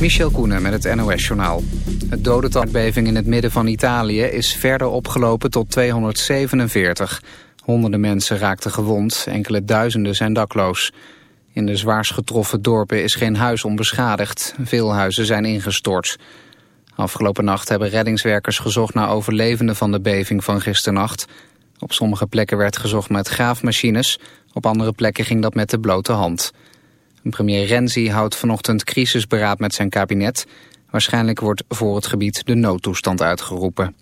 Michel Koenen met het NOS-journaal. Het dodentalbeving in het midden van Italië is verder opgelopen tot 247. Honderden mensen raakten gewond, enkele duizenden zijn dakloos. In de zwaarst getroffen dorpen is geen huis onbeschadigd. Veel huizen zijn ingestort. Afgelopen nacht hebben reddingswerkers gezocht naar overlevenden van de beving van gisternacht. Op sommige plekken werd gezocht met graafmachines, op andere plekken ging dat met de blote hand. Premier Renzi houdt vanochtend crisisberaad met zijn kabinet. Waarschijnlijk wordt voor het gebied de noodtoestand uitgeroepen.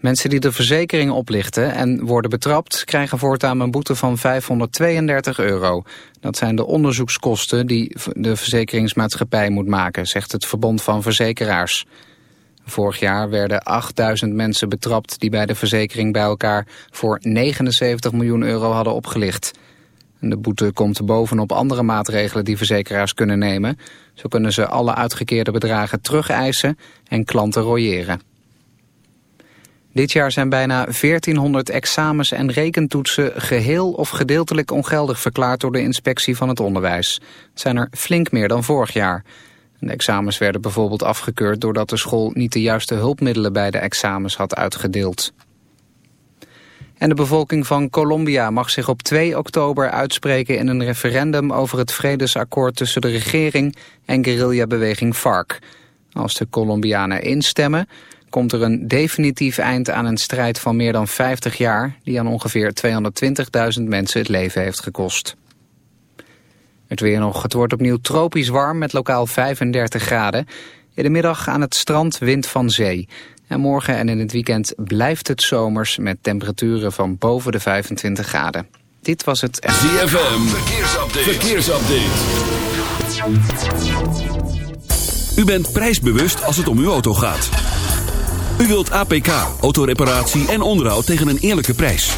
Mensen die de verzekering oplichten en worden betrapt... krijgen voortaan een boete van 532 euro. Dat zijn de onderzoekskosten die de verzekeringsmaatschappij moet maken... zegt het Verbond van Verzekeraars. Vorig jaar werden 8000 mensen betrapt... die bij de verzekering bij elkaar voor 79 miljoen euro hadden opgelicht... De boete komt bovenop andere maatregelen die verzekeraars kunnen nemen. Zo kunnen ze alle uitgekeerde bedragen terugeisen en klanten royeren. Dit jaar zijn bijna 1400 examens en rekentoetsen geheel of gedeeltelijk ongeldig verklaard door de inspectie van het onderwijs. Het zijn er flink meer dan vorig jaar. De examens werden bijvoorbeeld afgekeurd doordat de school niet de juiste hulpmiddelen bij de examens had uitgedeeld. En de bevolking van Colombia mag zich op 2 oktober uitspreken in een referendum over het vredesakkoord tussen de regering en guerrillabeweging FARC. Als de Colombianen instemmen, komt er een definitief eind aan een strijd van meer dan 50 jaar die aan ongeveer 220.000 mensen het leven heeft gekost. Het weer nog. Het wordt opnieuw tropisch warm met lokaal 35 graden. In de middag aan het strand wind van zee. En morgen en in het weekend blijft het zomers met temperaturen van boven de 25 graden. Dit was het... ZFM, verkeersupdate. verkeersupdate. U bent prijsbewust als het om uw auto gaat. U wilt APK, autoreparatie en onderhoud tegen een eerlijke prijs.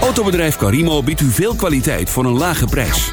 Autobedrijf Carimo biedt u veel kwaliteit voor een lage prijs.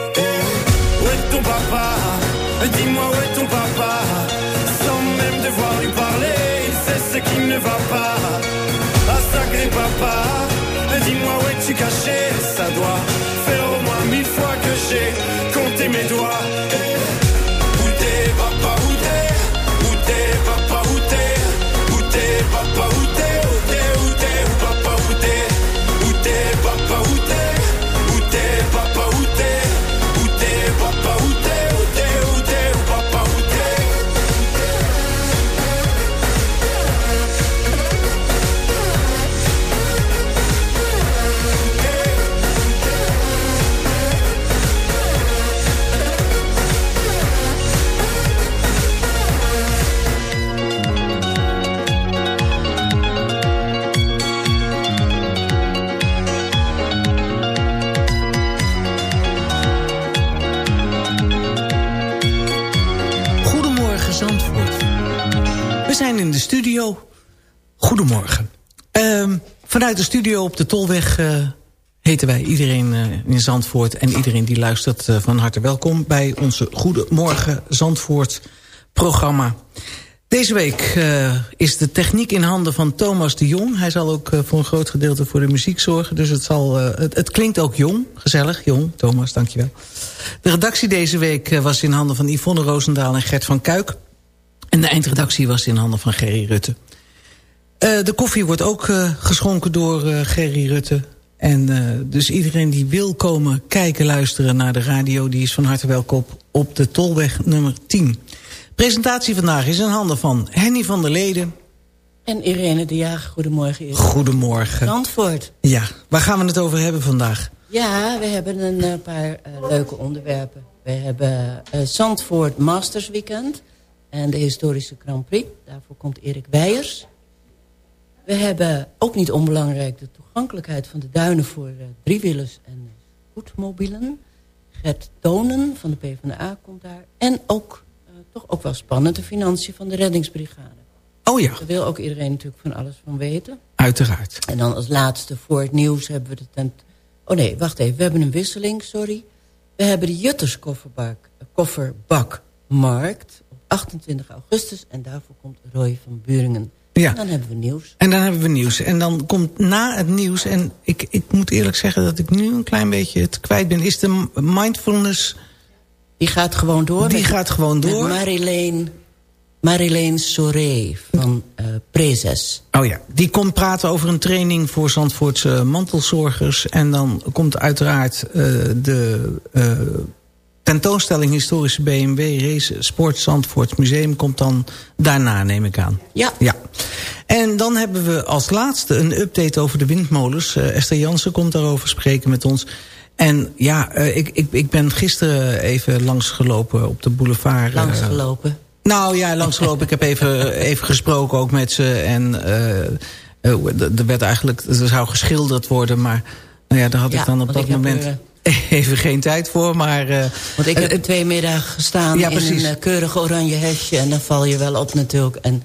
Vanuit de studio op de Tolweg eh, heten wij iedereen eh, in Zandvoort... en iedereen die luistert eh, van harte welkom... bij onze Goedemorgen Zandvoort programma. Deze week is de techniek in handen van Thomas de Jong. Hij zal ook voor een groot gedeelte voor de muziek zorgen. Dus het, zal, het, het klinkt ook jong, gezellig, jong. Thomas, dankjewel. De redactie deze week was in handen van Yvonne Roosendaal en Gert van Kuik. En de eindredactie was in handen van Gerry Rutte. Eh, de koffie wordt ook eh, geschonken door eh, Gerry Rutte. En dus iedereen die wil komen kijken, luisteren naar de radio... die is van harte welkom op de Tolweg nummer 10. Presentatie vandaag is in handen van Henny van der Leden. En Irene de Jager, goedemorgen. Irene. Goedemorgen. Zandvoort. Ja, waar gaan we het over hebben vandaag? Ja, we hebben een paar leuke onderwerpen. We hebben Zandvoort Masters Weekend en de historische Grand Prix. Daarvoor komt Erik Weijers. We hebben ook niet onbelangrijk de toegankelijkheid van de duinen voor eh, driewielers en voetmobielen. Gert Tonen van de PvdA komt daar. En ook, eh, toch ook wel spannend, de financiën van de reddingsbrigade. Oh ja, Daar wil ook iedereen natuurlijk van alles van weten. uiteraard. En dan als laatste voor het nieuws hebben we de tent... Oh nee, wacht even. We hebben een wisseling, sorry. We hebben de Jutters kofferbak, kofferbakmarkt op 28 augustus. En daarvoor komt Roy van Buringen. Ja. En dan hebben we nieuws. En dan hebben we nieuws. En dan komt na het nieuws... en ik, ik moet eerlijk zeggen dat ik nu een klein beetje het kwijt ben... is de mindfulness... Die gaat gewoon door. Die met- gaat gewoon door. Marilene, Marilene Soré van eh Prezes. Oh ja, die komt praten over een training voor Zandvoortse mantelzorgers. En dan komt uiteraard eh, de eh, tentoonstelling Historische BMW Race Sport Zandvoort Museum... komt dan daarna, neem ik aan. Ja. Ja. En dan hebben we als laatste een update over de windmolens. Eh, Esther Jansen komt daarover spreken met ons. En ja, eh, ik, ik, ik ben gisteren even langsgelopen op de boulevard. eh, Langsgelopen. nou ja, langsgelopen. ik heb even, even gesproken ook met ze. En er werd eigenlijk, er zou geschilderd worden. Maar nou ja, daar had Ja, ik dan op dat ik moment even geen tijd voor. Maar, eh, Want ik heb eh, er twee middagen gestaan Ja, in precies. een keurig oranje hesje. En dan val je wel op natuurlijk. En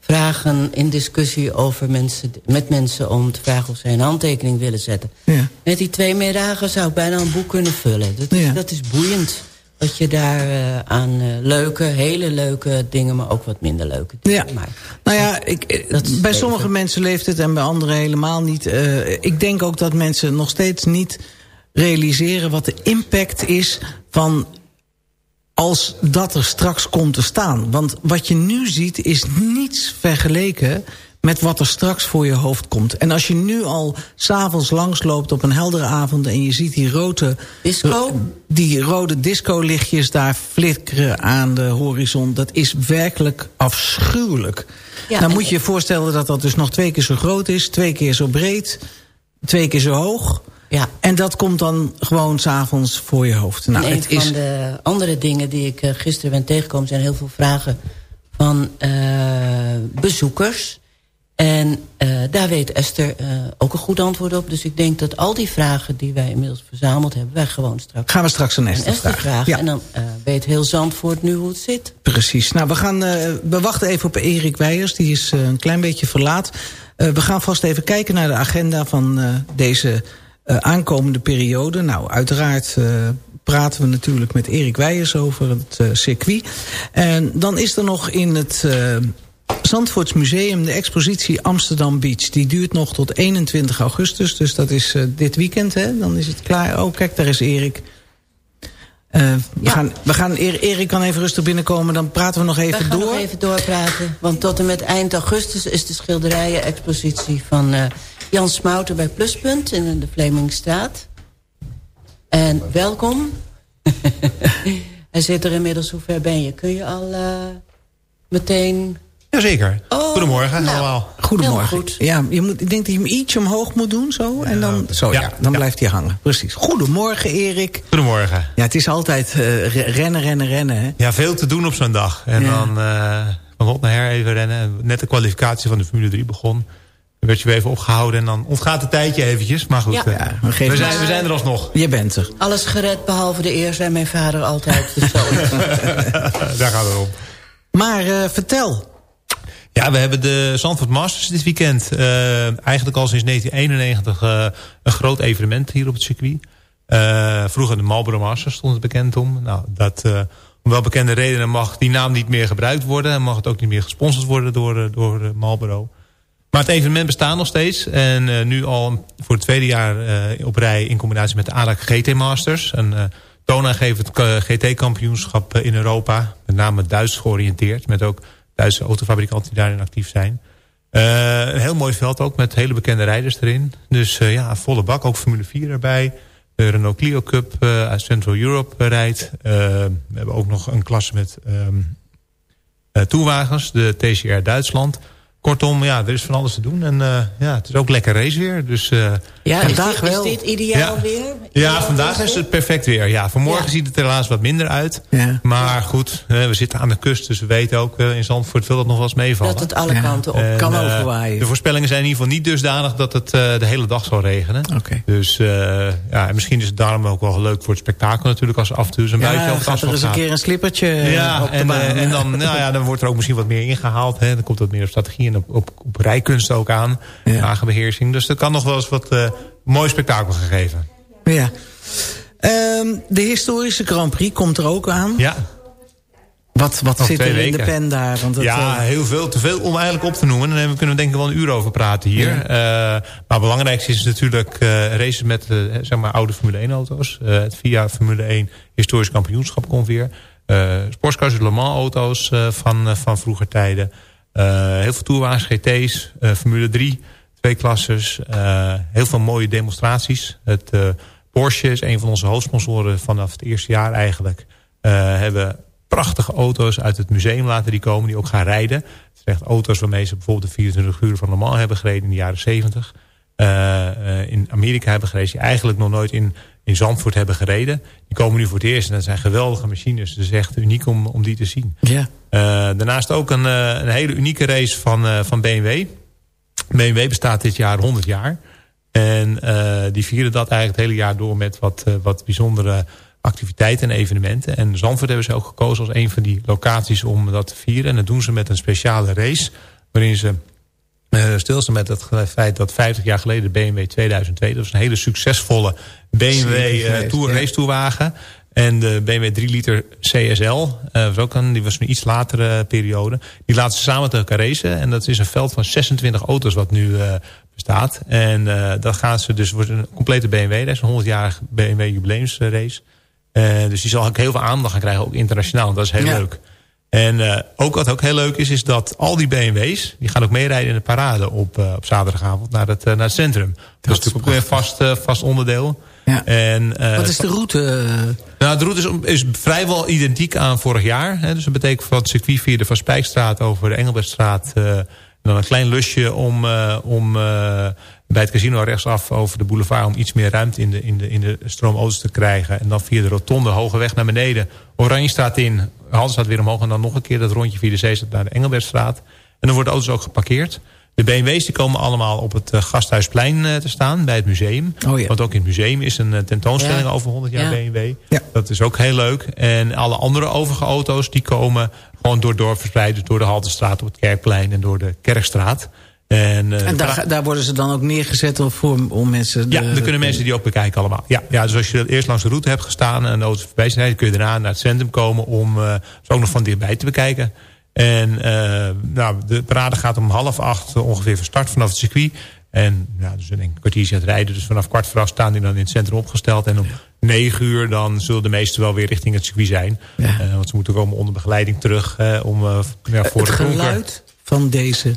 vragen in discussie over mensen, met mensen... om te vragen of zij een handtekening willen zetten. Ja. Met die twee middagen zou ik bijna een boek kunnen vullen. Dat, Ja. dat is boeiend. Dat je daar aan leuke, hele leuke dingen... maar ook wat minder leuke dingen Ja. maakt. Nou ja, ik, bij sommige mensen leeft het en bij anderen helemaal niet. Ik denk ook dat mensen nog steeds niet realiseren wat de impact is van als dat er straks komt te staan. Want wat je nu ziet is niets vergeleken met wat er straks voor je hoofd komt. En als je nu al s'avonds langsloopt op een heldere avond... en je ziet die rode, Disco? die rode disco-lichtjes daar flikkeren aan de horizon... dat is werkelijk afschuwelijk. Ja, Dan en- moet je je voorstellen dat dat dus nog twee keer zo groot is... twee keer zo breed, twee keer zo hoog... Ja. En dat komt dan gewoon s'avonds voor je hoofd. Nou, en een het is, van de andere dingen die ik eh, gisteren ben tegengekomen... zijn heel veel vragen van eh, bezoekers. En eh, daar weet Esther ook een goed antwoord op. Dus ik denk dat al die vragen die wij inmiddels verzameld hebben... wij gewoon straks gaan we straks een aan Esther Esther vragen. vragen. Ja. En dan weet heel Zandvoort nu hoe het zit. Precies. Nou, we, gaan, we wachten even op Erik Weijers. Die is een klein beetje verlaat. We gaan vast even kijken naar de agenda van deze eh, aankomende periode. Nou, uiteraard eh, praten we natuurlijk met Erik Weijers over het eh, circuit. En dan is er nog in het... Zandvoorts Museum, de expositie Amsterdam Beach. Die duurt nog tot 21 augustus, dus dat is dit weekend. Hè? Dan is het klaar. Oh, kijk, daar is Erik. Eh, we, Ja. gaan, we gaan, Erik kan even rustig binnenkomen, dan praten we nog We even gaan door. nog even doorpraten. Want tot en met eind augustus is de schilderijen-expositie van eh, Jan Smouter bij Pluspunt in de Vlemingstraat. En welkom. Hij zit er inmiddels, hoe ver ben je? Kun je al eh, meteen... Jazeker. Oh, Goedemorgen nou. allemaal. Goedemorgen. Goed. Ja, je moet, ik denk dat je hem ietsje omhoog moet doen, zo. En dan, zo, ja, Ja, dan ja. blijft hij hangen. Precies. Goedemorgen, Erik. Goedemorgen. Ja, het is altijd eh, re- rennen, rennen, rennen. Hè? Ja, veel te doen op zo'n dag. En Ja. dan eh, van hot naar her even rennen. En Net de kwalificatie van de Formule 3 begon. Dan werd je weer even opgehouden. En dan ontgaat het tijdje eventjes. Maar goed, Ja. eh, we, zijn, we zijn er alsnog. Je bent er. Alles gered behalve de eer, zei mijn vader altijd. Dus. Daar gaat het om. Maar eh, vertel. Ja, we hebben de Zandvoort Masters dit weekend. Eh, eigenlijk al sinds 1991 eh, een groot evenement hier op het circuit. Eh, vroeger de Marlboro Masters stond het bekend om. Nou, dat, om wel bekende redenen mag die naam niet meer gebruikt worden. En mag het ook niet meer gesponsord worden door, door Marlboro. Maar het evenement bestaat nog steeds. En nu al voor het tweede jaar op rij in combinatie met de ADAC GT Masters. Een toonaangevend GT-kampioenschap in Europa. Met name Duits georiënteerd. Met ook Duitse autofabrikanten die daarin actief zijn. Eh, een heel mooi veld ook met hele bekende rijders erin. Dus eh, ja, volle bak. Ook Formule 4 erbij. De Renault Clio Cup eh, uit Central Europe rijdt. We hebben ook nog een klasse met ehm eh, toewagens. De TCR Duitsland. Kortom, ja, er is van alles te doen. En eh, ja, het is ook lekker raceweer. Dus eh, Ja, is Vandaag dit, is wel. dit ideaal Ja. weer? ja, vandaag weer? is het perfect weer. Ja, vanmorgen Ja. ziet het er helaas wat minder uit. Ja. Maar goed, we zitten aan de kust. Dus we weten ook eh, in Zandvoort wil dat nog wel eens meevallen. Dat het alle Ja. kanten op En, kan overwaaien. De voorspellingen zijn in ieder geval niet dusdanig dat het eh, de hele dag zal regenen. Oké. Dus eh, ja, en misschien is het daarom ook wel leuk voor het spektakel natuurlijk... als af en toe een buitje gaat er eens een keer een slippertje Ja, op de en, baan. en dan, nou ja, dan wordt er ook misschien wat meer ingehaald. Hè. Dan komt wat meer op strategie en op, op, op rijkunst ook aan. Ja. Wagenbeheersing. Dus dat kan nog wel eens wat eh, mooi spektakel gegeven. Ja. Ehm, de historische Grand Prix komt er ook aan. Ja, Wat, wat Nog zit er in de pen daar? Want het, ja, eh, heel veel. Te veel om eigenlijk op te noemen. En daar kunnen we denk ik wel een uur over praten hier. Ja. Eh, maar het belangrijkste is natuurlijk eh races met zeg maar oude Formule 1 auto's. Eh, het VIA Formule 1 historisch kampioenschap komt weer. Sportscars, Le Mans auto's eh, van, van vroeger tijden. Eh, heel veel tourwagens, GT's, eh, Formule 3, twee klasses. eh, heel veel mooie demonstraties. Het Porsche is een van onze hoofdsponsoren vanaf het eerste jaar eigenlijk. Hebben prachtige auto's uit het museum laten die komen, die ook gaan rijden. Het zijn echt auto's waarmee ze bijvoorbeeld de 24 uur van Le Mans hebben gereden in de jaren 70. Eh, eh, in Amerika hebben gereden, die eigenlijk nog nooit in, in Zandvoort hebben gereden. Die komen nu voor het eerst en dat zijn geweldige machines. Dus echt uniek om, om die te zien. ja. Eh, daarnaast ook een, eh, een hele unieke race van, eh, van BMW. BMW bestaat dit jaar 100 jaar. En die vieren dat eigenlijk het hele jaar door met wat, wat bijzondere activiteiten en evenementen. En Zandvoort hebben ze ook gekozen als een van die locaties om dat te vieren. En dat doen ze met een speciale race. Waarin ze stilstaan met het feit dat 50 jaar geleden de BMW 2002... dat was een hele succesvolle BMW uh, tour, race tourwagen... En de BMW 3 liter CSL, uh, was ook een, die was een iets latere periode. Die laten ze samen tegen elkaar racen. En dat is een veld van 26 auto's wat nu uh, bestaat. En uh, dat gaan ze dus, wordt een complete BMW race, een 100-jarige BMW jubileumsrace. dus die zal ook heel veel aandacht gaan krijgen, ook internationaal. Dat is heel ja. leuk. En uh, ook wat ook heel leuk is, is dat al die BMW's... die gaan ook meerijden in de parade op, uh, op zaterdagavond naar het, uh, naar het centrum. Dat, dat is natuurlijk ook weer een vast, vast onderdeel. Ja. En, wat is de route? Nou, de route is, is vrijwel identiek aan vorig jaar. Hè. Dus dat betekent van het circuit via de Van Spijkstraat over de Engelbertstraat... en dan een klein lusje om, om bij het casino rechtsaf over de boulevard... om iets meer ruimte in de, in de, in de stroomauto's te krijgen. En dan via de rotonde, hoge weg naar beneden. Oranjestraat in, Haldenstraat weer omhoog... en dan nog een keer dat rondje via de Zeestraat naar de Engelbertstraat. En dan worden auto's ook geparkeerd. De BMW's die komen allemaal op het Gasthuisplein te staan bij het museum. Oh ja. Want ook in het museum is een tentoonstelling ja. over 100 jaar ja. BMW. Dat is ook heel leuk. En alle andere overige auto's die komen gewoon door het dorp verspreid. Dus door de Haltestraat op het Kerkplein en door de Kerkstraat. En, uh, en daar, daar, worden ze dan ook neergezet voor, om mensen... De, ja, dan kunnen mensen die ook bekijken allemaal. Ja, ja, dus als je eerst langs de route hebt gestaan en de voorbij zijn... kun je daarna naar het centrum komen om uh, ze ook nog van dichtbij te bekijken. En uh, nou, de parade gaat om half acht ongeveer van start vanaf het circuit. En nou, dus een kwartiertje aan het rijden. Dus vanaf kwart voor acht staan die dan in het centrum opgesteld. En om negen uur dan zullen de meesten wel weer richting het circuit zijn. Ja. want ze moeten komen onder begeleiding terug om ja, voor het de geluid van deze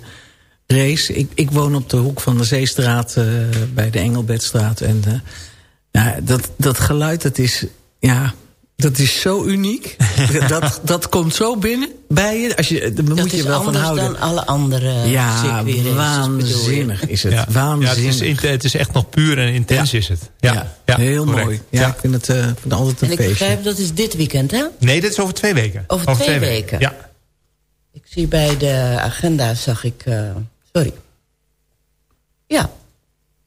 race. Ik, ik woon op de hoek van de Zeestraat uh, bij de Engelbedstraat. En uh, ja, dat, dat geluid, dat is, ja, dat is zo uniek. dat, dat komt zo binnen bij je. Als je daar dat moet je wel van houden. dan alle andere Ja, waanzinnig is het. Ja. Waanzinnig. Ja, het, is, het is echt nog puur en intens ja. is het. Ja, ja. heel correct. mooi. Ja, ik vind het, uh, vind het altijd een en ik feestje. begrijp, dat is dit weekend, hè? Nee, dit is over twee weken. Over, over twee, twee, weken. Ja. Ik zie bij de agenda, zag ik... Uh, Sorry. Ja.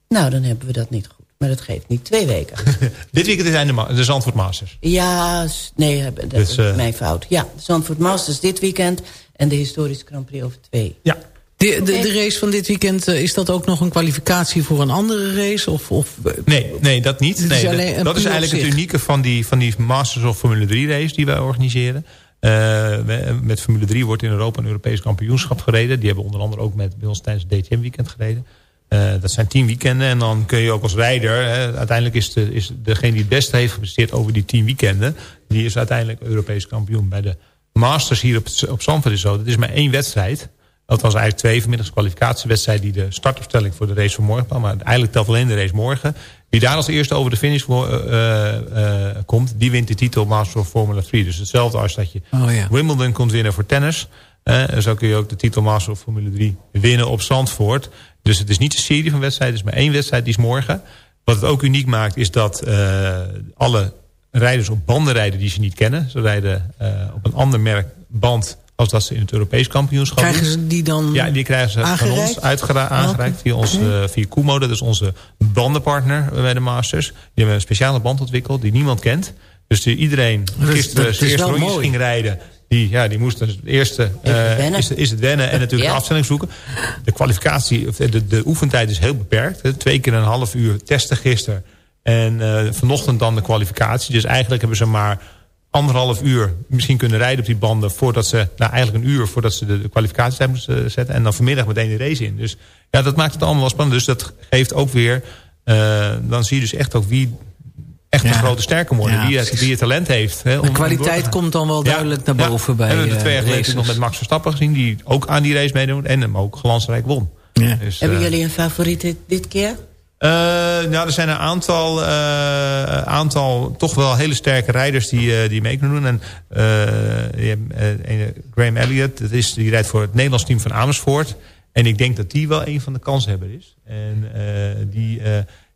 Nou, dan hebben we dat niet goed. Maar dat geeft niet. Twee weken. Dit weekend zijn de, de Zandvoort Masters. Ja, nee, dat dus, is uh, mijn fout. Ja, de Zandvoort Masters dit weekend. En de historische Grand Prix over twee. Ja. De, de, de, race van dit weekend, is dat ook nog een kwalificatie voor een andere race? Of, of, nee, nee, dat niet. Nee, is dat, dat is eigenlijk het unieke van die, van die Masters of Formule 3 race die wij organiseren. Uh, met Formule 3 wordt in Europa een Europees kampioenschap gereden. Die hebben onder andere ook met, bij ons tijdens het DTM-weekend gereden. Uh, dat zijn tien weekenden en dan kun je ook als rijder... Hè, uiteindelijk is, de, is degene die het beste heeft gepresteerd over die tien weekenden... die is uiteindelijk Europees kampioen. Bij de Masters hier op, op Zandvoort is zo. Dat is maar één wedstrijd. Dat was eigenlijk twee vanmiddags kwalificatiewedstrijd... die de startopstelling voor de race van morgen kwam. Maar eigenlijk telt alleen de race morgen. Wie daar als eerste over de finish uh, uh, uh, komt... die wint de titel Master of Formula 3. Dus hetzelfde als dat je oh, ja. Wimbledon kunt winnen voor tennis. zo kun je ook de titel Master of Formula 3 winnen op Zandvoort. Dus het is niet een serie van wedstrijden. Het is maar één wedstrijd, die is morgen. Wat het ook uniek maakt is dat alle rijders op banden rijden die ze niet kennen. Ze rijden op een ander merk band als dat ze in het Europees kampioenschap Krijgen ze die dan Ja, die krijgen ze aangereikt? van ons uitgera- aangereikt via, ons, via Kumo. Dat is onze bandenpartner bij de Masters. Die hebben een speciale band ontwikkeld die niemand kent. Dus die iedereen gisteren zijn eerste rondjes ging rijden... Die, ja, die moest het eerste uh, is, is het wennen en natuurlijk ja. de afstelling zoeken. De kwalificatie, de, de oefentijd is heel beperkt. Hè. Twee keer een half uur testen gisteren. En uh, vanochtend dan de kwalificatie. Dus eigenlijk hebben ze maar anderhalf uur misschien kunnen rijden op die banden... voordat ze, nou eigenlijk een uur voordat ze de, de kwalificatietijd moesten zetten... en dan vanmiddag meteen de race in. Dus ja, dat maakt het allemaal wel spannend. Dus dat geeft ook weer... Uh, dan zie je dus echt ook wie echt ja. een grote sterke worden. Ja, wie, het, wie het talent heeft. Hè, de kwaliteit om komt dan wel duidelijk ja, naar boven bij we hebben twee jaar geleden nog met Max Verstappen gezien... die ook aan die race meedoen en hem ook glansrijk won. Dus, hebben uh, jullie een favoriet dit, dit keer? Uh, nou, er zijn een aantal, uh, aantal toch wel hele sterke rijders die, uh, die mee kunnen doen. En Graham Elliott, dat is, die rijdt voor het Nederlands team van Amersfoort. En ik denk dat die wel een van de kanshebber is. En die...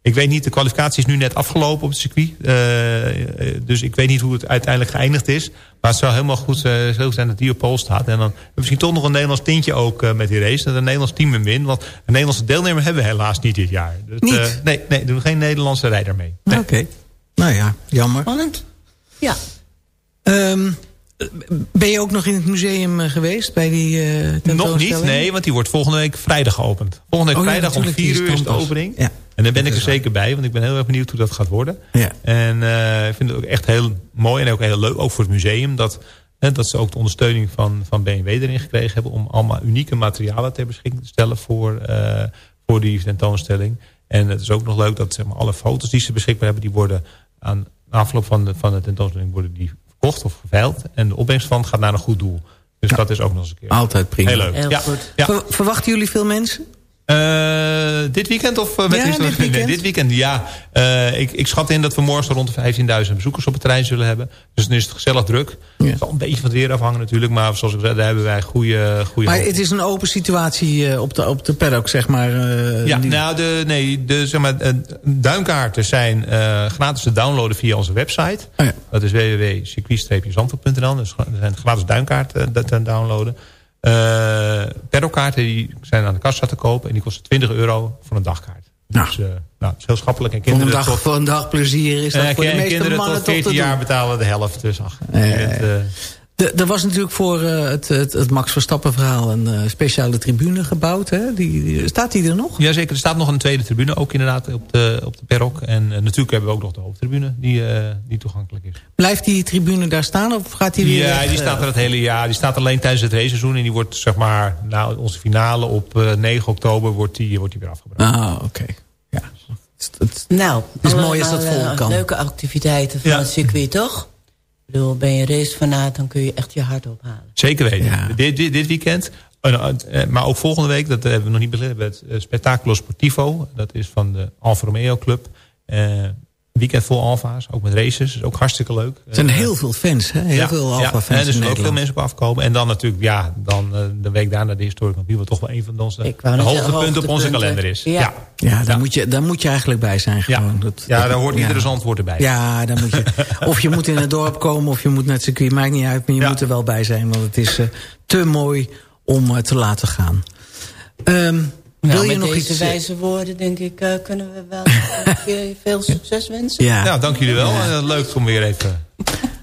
Ik weet niet, de kwalificatie is nu net afgelopen op het circuit. Uh, dus ik weet niet hoe het uiteindelijk geëindigd is. Maar het zou helemaal goed uh, zo zijn dat die op pol staat. En dan misschien toch nog een Nederlands tintje ook uh, met die race. Dat een Nederlands team hem wint. Want een Nederlandse deelnemer hebben we helaas niet dit jaar. Dus, niet? nee, nee, doen we geen Nederlandse rijder mee. Nee. Oké. Okay. Nou ja, jammer. Spannend. Ja. Um, Ben je ook nog in het museum eh, geweest bij die eh Nog niet, nee, want die wordt volgende week vrijdag geopend. Volgende week Oh ja, vrijdag om natuurlijk, 4 die uur is de opening. Ja. En daar ben ik er zeker bij, want ik ben heel erg benieuwd hoe dat gaat worden. Ja. En eh, ik vind het ook echt heel mooi en ook heel leuk, ook voor het museum... dat, hè, dat ze ook de ondersteuning van, van BMW erin gekregen hebben... om allemaal unieke materialen ter beschikking te stellen voor, eh, voor die tentoonstelling. En het is ook nog leuk dat zeg maar, alle foto's die ze beschikbaar hebben... die worden aan de afloop van de, van de tentoonstelling worden die verkocht of geveild. En de opbrengst van gaat naar een goed doel. Dus dat is ook nog eens een keer Altijd prima. heel leuk. Heel ja. goed. Ja. Ver- verwachten jullie veel mensen? Eh, dit weekend of uh, met Ja, dit weekend. Nee, dit weekend, ja. Eh, ik, ik schat in dat we morgen rond de 15.000 bezoekers op het terrein zullen hebben. Dus dan is het gezellig druk. Ja. Het zal een beetje van het weer afhangen natuurlijk. Maar zoals ik zei, daar hebben wij goede, goede Maar hoop. het is een open situatie eh, op de, op de paddock, zeg maar. eh, Ja, die- nou, de, nee, de, zeg maar, eh, duinkaarten zijn eh, gratis te downloaden via onze website. Oh ja. Dat is www.circuit-zandvoort.nl. Dus er zijn gratis duinkaarten eh, te downloaden. Uh, paddockkaarten die zijn aan de kassa te kopen. En die kosten 20 euro voor een dagkaart. Nou. Dus eh, nou, het is heel schappelijk. En voor, een kinderen dag, tot, voor een dag plezier is dat eh, voor de meeste kinderen mannen tot toch te 14 jaar betalen de helft. Dus ach, Eh, bent, eh, De- Er was natuurlijk voor eh, het, het, het Max Verstappen verhaal een eh, speciale tribune gebouwd. Hè? Die, die- staat die er nog? Jazeker, er staat nog een tweede tribune ook inderdaad op de, op de perrok. En eh, natuurlijk hebben we ook nog de hoofdtribune die, eh, die toegankelijk is. Blijft die tribune daar staan of gaat die weer Ja, die staat er het hele jaar. Die staat alleen tijdens het raceseizoen. En die wordt, zeg maar, nou, onze finale op eh, 9 oktober wordt die, wordt die weer afgebroken. Ah, oké. Ja. Het- het- Nou, is mooi als dat vol kan. Leuke activiteiten van Ja. het circuit, toch? Ik bedoel, ben je racefanaat, dan kun je echt je hart ophalen. Zeker weten. Ja. Dit, dit, dit weekend. eh, eh, maar ook volgende week, dat hebben we nog niet begrepen. Het eh, Spectaculo Sportivo. Dat is van de Alfa Romeo Club. Eh, weekend vol Alfa's. Ook met races. is ook hartstikke leuk. Er zijn Eh, heel veel fans, hè? Heel ja, veel ja, Alfa-fans en er in zullen ook veel mensen op afkomen. En dan natuurlijk, ja, dan eh, de week daarna de historic kampioen. Wat toch wel een van onze hoogtepunten op onze kalender is. Ja. ja. Ja, daar, Ja. Moet je, daar moet je eigenlijk bij zijn. Ja, Gewoon. Dat, ja dat- daar hoort ja. iedere zandwoord erbij. Ja, dan moet je, of je moet in het dorp komen of je moet naar het circuit. Maakt niet uit, maar je Ja. moet er wel bij zijn. Want het is eh, te mooi om te laten gaan. Wil Nou, je met nog deze iets... eh, wijze woorden, denk ik, eh, kunnen we wel veel succes wensen. ja. Nou, dank jullie wel. Eh, leuk om weer even...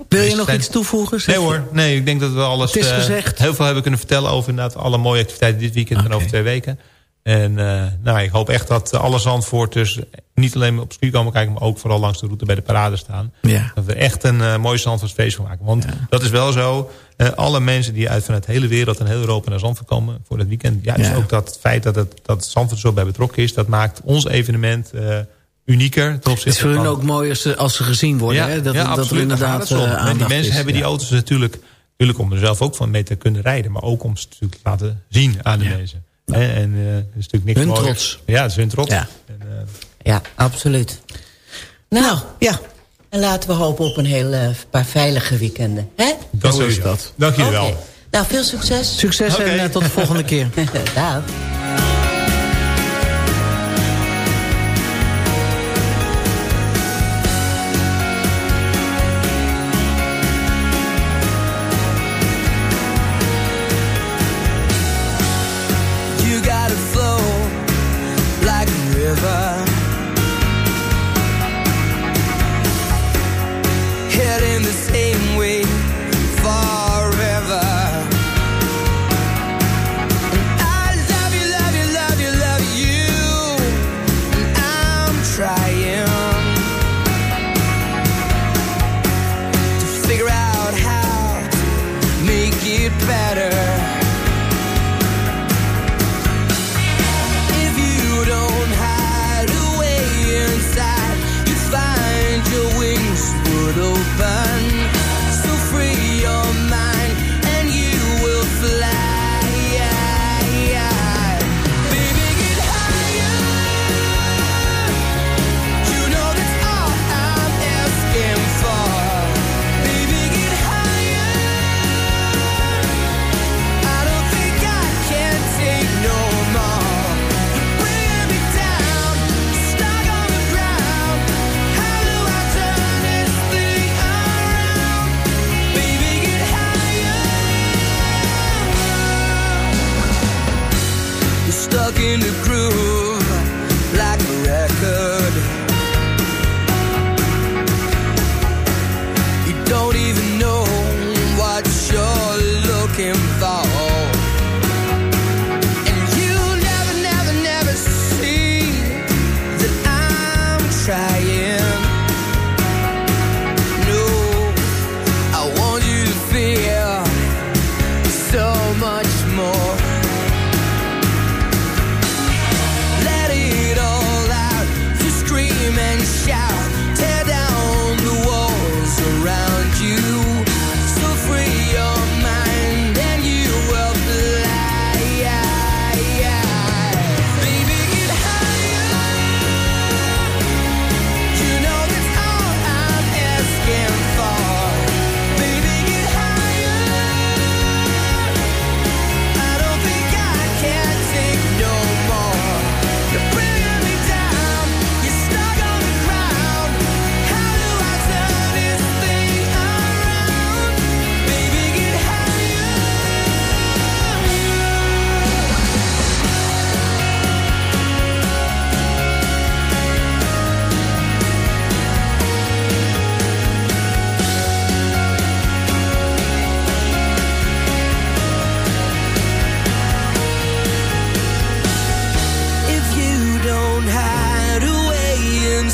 wil je nog iets toevoegen? Nee hoor, nee, ik denk dat we alles Het is eh, gezegd. heel veel hebben kunnen vertellen over inderdaad alle mooie activiteiten dit weekend en over twee weken. En eh, nou, ik hoop echt dat alle Zandvoorters niet alleen op circuit komen kijken, maar ook vooral langs de route bij de parade staan. Ja. Dat we echt een eh mooi Zandvoortsfeest van maken. Want dat is wel zo, eh, alle mensen die uit vanuit de hele wereld en heel Europa naar Zandvoort komen voor het weekend. Ja, dus Ja. ook dat feit dat, het, dat Zandvoort zo bij betrokken is, dat maakt ons evenement unieker. Ten Het is voor hun ook mooi als ze, als ze gezien worden. hè? Dat, dat er absoluut, daar inderdaad eh, En die mensen is. hebben die Ja. auto's natuurlijk, natuurlijk om er zelf ook van mee te kunnen rijden. Maar ook om ze natuurlijk te laten zien aan de Ja. mensen. En eh, er is natuurlijk niks Hun trots. Ja, het is hun trots. Ja. En, eh, Ja, absoluut. Nou, Ja, en laten we hopen op een heel eh, paar veilige weekenden. Hè? dat Zo is dat. Dank jullie Oké. wel. Nou, veel succes. succes en tot de volgende keer. Dag.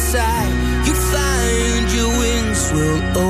Inside, you find your wings will open.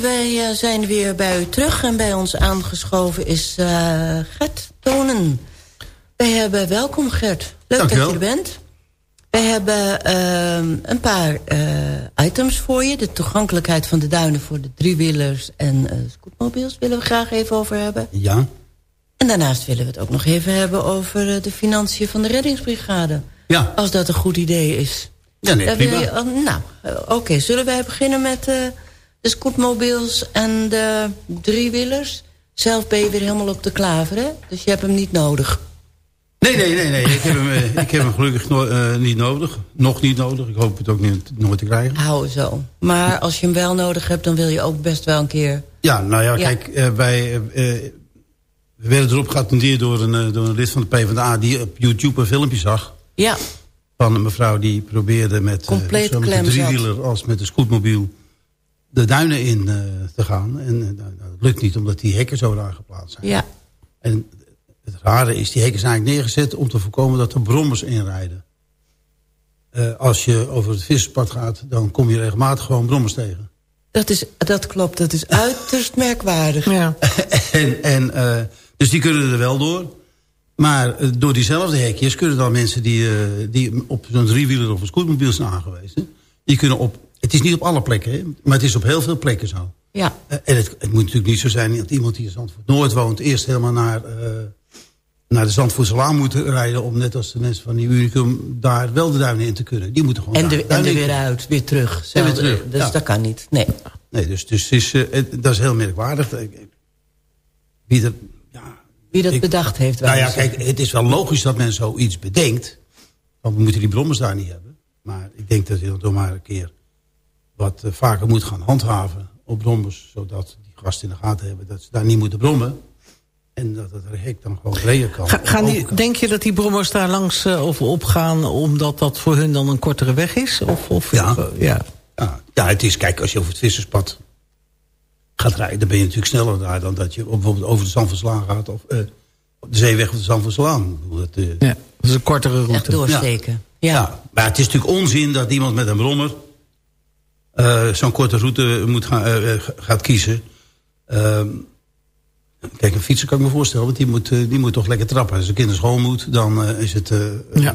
Wij eh, zijn weer bij u terug. En bij ons aangeschoven is eh, Gert Tonen. Wij hebben, welkom Gert. Leuk dat je er bent. Wij hebben ehm, een paar eh, items voor je. De toegankelijkheid van de duinen voor de driewielers en scootmobiels... willen we graag even over hebben. Ja. En daarnaast willen we het ook nog even hebben over de financiën van de reddingsbrigade. Ja. Als dat een goed idee is. Ja, nee, prima. je- oh, nou, oké. Zullen wij beginnen met de scootmobiels en de driewielers? Zelf ben je weer helemaal op de klaver, hè? Dus je hebt hem niet nodig. Nee, nee, nee, nee. Ik heb hem, eh, ik heb hem gelukkig no- eh, niet nodig. Nog niet nodig. Ik hoop het ook niet, nooit te krijgen. Hou zo. Maar als je hem wel nodig hebt, dan wil je ook best wel een keer... Ja, nou ja, Ja. kijk, eh, wij we werden erop geattendeerd door een, door een lid van de PvdA... die op YouTube een filmpje zag Ja, van een mevrouw die probeerde met, Compleet zowel met de driewieler als met de scootmobiel de duinen in eh, te gaan. En eh, nou, nou, dat lukt niet omdat die hekken zo raar geplaatst zijn. ja. En het rare is, die hekken zijn eigenlijk neergezet om te voorkomen dat er brommers inrijden. Eh, als je over het visserspad gaat, dan kom je regelmatig gewoon brommers tegen. Dat, is, dat klopt. Dat is uiterst merkwaardig. Ja. en, en, eh, dus die kunnen er wel door. Maar door diezelfde hekjes kunnen dan mensen die, eh, die op zo'n driewieler of een scootmobiel zijn aangewezen... die kunnen op, het is niet op alle plekken, hè, maar het is op heel veel plekken zo. Ja, Eh, en het, het moet natuurlijk niet zo zijn dat iemand die in Zandvoort Noord woont... eerst helemaal naar, eh naar de Zandvoortselaan moet rijden... om net als de mensen van die Unicum daar wel de duinen in te kunnen. Die moeten gewoon en, de, en er weer uit, weer terug. En Zelf- weer terug, Dus ja. dat kan niet. Nee. Nee, dus, dus is, eh, dat is heel merkwaardig. Eh, Wie er, ja, Wie dat Ik- bedacht heeft. nou ja, kijk, het is wel logisch dat men zoiets bedenkt. Want we moeten die brommers daar niet hebben. Maar ik denk dat je toch maar een keer wat eh, vaker moet gaan handhaven op brommers. Zodat die gasten in de gaten hebben dat ze daar niet moeten brommen. En dat het hek dan gewoon reden kan. Ga- gaan die, denk je dat die brommers daar langs eh, of opgaan... omdat dat voor hun dan een kortere weg is? Of, of, Ja. of, eh, ja. Ja, ja, het is, kijk, als je over het visserspad gaat rijden... dan ben je natuurlijk sneller daar dan dat je bijvoorbeeld over de Zandvoortslaan gaat... of eh, de zeeweg of de bedoel, Dat, eh, ja, dat is een kortere Echt route. doorsteken. Ja. Ja, maar het is natuurlijk onzin dat iemand met een brommer... eh, zo'n korte route moet gaan, eh, eh, gaat kiezen. Ehm, kijk, een fietser kan ik me voorstellen... want die moet, die moet toch lekker trappen. Als een kind naar school moet, dan is het Ja.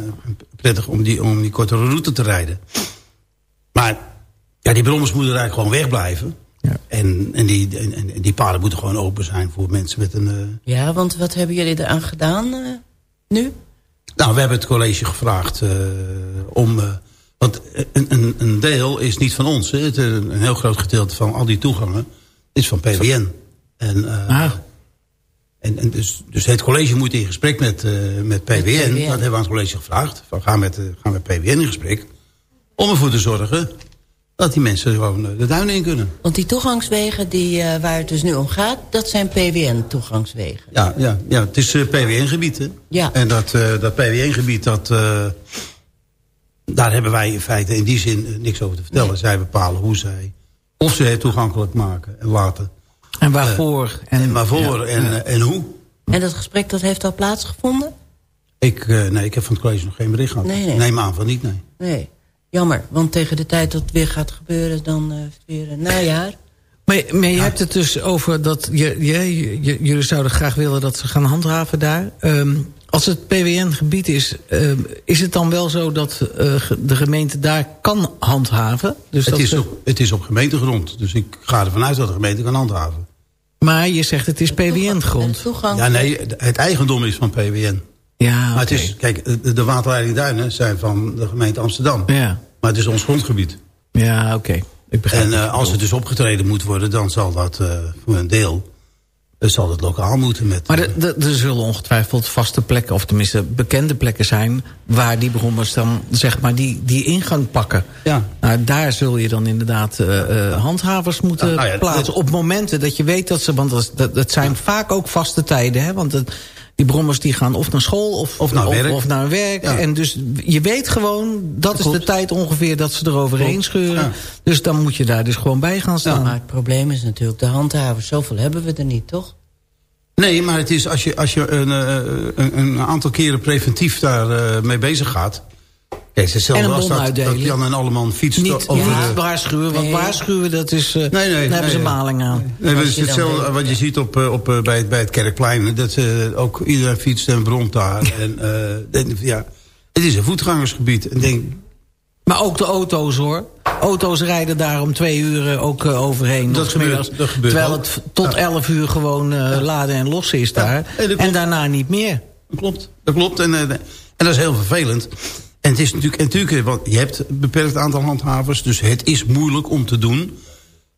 prettig om die, om die kortere route te rijden. Maar ja, die brommers moeten eigenlijk gewoon wegblijven. Ja. En, en, die, en, en die paden moeten gewoon open zijn voor mensen met een... Ja, want wat hebben jullie eraan gedaan eh, nu? Nou, we hebben het college gevraagd eh, om... want een, een, een deel is niet van ons. Hè. Het, eh, een heel groot gedeelte van al die toegangen is van PWN. En, eh, Ah. en, en dus, dus het college moet in gesprek met, eh, met PWN. PWN. Dat hebben we aan het college gevraagd. Van, ga, met, ga met PWN in gesprek. Om ervoor te zorgen dat die mensen gewoon de duinen in kunnen. Want die toegangswegen die, waar het dus nu om gaat... dat zijn PWN-toegangswegen. Ja, ja, ja het is PWN-gebied. Ja. En dat, dat PWN-gebied, dat, daar hebben wij in feite in die zin eh, niks over te vertellen. Zij bepalen hoe zij, of ze het toegankelijk maken en laten. En waarvoor? En, en, waarvoor ja, en, ja. eh, en hoe. En dat gesprek dat heeft al plaatsgevonden? Ik, eh, nee, ik heb van het college nog geen bericht gehad. Nee, nee. Neem aan van niet, nee. Nee. Jammer, want tegen de tijd dat het weer gaat gebeuren... dan eh, is het weer een najaar. Maar, maar je hebt het dus over dat je, je, je- jullie zouden graag willen dat ze gaan handhaven daar. Ehm, als het PWN-gebied is, ehm, is het dan wel zo dat eh, de gemeente daar kan handhaven? Dus Het dat is, op, het is op gemeentegrond. Dus ik ga ervan uit dat de gemeente kan handhaven. Maar je zegt het is PWN-grond. toegang... Ja, nee, het eigendom is van PWN. Ja, Maar het oké. is, kijk, de, de waterleiding Duinen zijn van de gemeente Amsterdam. Ja, Maar het is ons grondgebied. ja oké. Ik begrijp En eh, als er bedoelt. dus opgetreden moet worden, dan zal dat eh, voor een deel eh, zal het lokaal moeten. Met, Maar er- er- zullen ongetwijfeld vaste plekken, of tenminste bekende plekken zijn... waar die brommers dan zeg maar die, die ingang pakken. Ja. Nou, daar zul je dan inderdaad eh, eh, handhavers moeten nou ja, plaatsen. Op momenten dat je weet dat ze... want dat, dat zijn vaak ook vaste tijden. Hè? Want het- die brommers die gaan of naar school of, Of naar werk. of naar werk. Ja. En dus je weet gewoon, dat is de tijd ongeveer dat ze eroverheen Klopt. scheuren. Ja. Dus dan moet je daar dus gewoon bij gaan staan. Maar het probleem is natuurlijk de handhavers. Zoveel hebben we er niet, toch? Nee, maar het is als je, als je een, eh, een, een aantal keren preventief daar eh, mee bezig gaat... Kijk, het is En als bon dat, dat Jan en Alleman fietst Niet, over niet de... waarschuwen, want Nee. waarschuwen dat is... eh nee, daar hebben nee, ze nee. maling aan. Nee, het is hetzelfde wat je ziet op, eh, op, eh, bij, het, bij het Kerkplein. Dat ook iedereen fietst en bromt daar. En, ja, het is een voetgangersgebied. En denk, Maar ook de auto's hoor. Auto's rijden daar om twee uur ook overheen. Dat gebeurt- smiddags, dat gebeurt Terwijl het tot Ja. elf uur gewoon laden en lossen is daar. en daarna niet meer. Dat klopt, dat klopt. En, en dat is heel vervelend. En het is natuurlijk, en natuurlijk, want je hebt een beperkt aantal handhavers, dus het is moeilijk om te doen.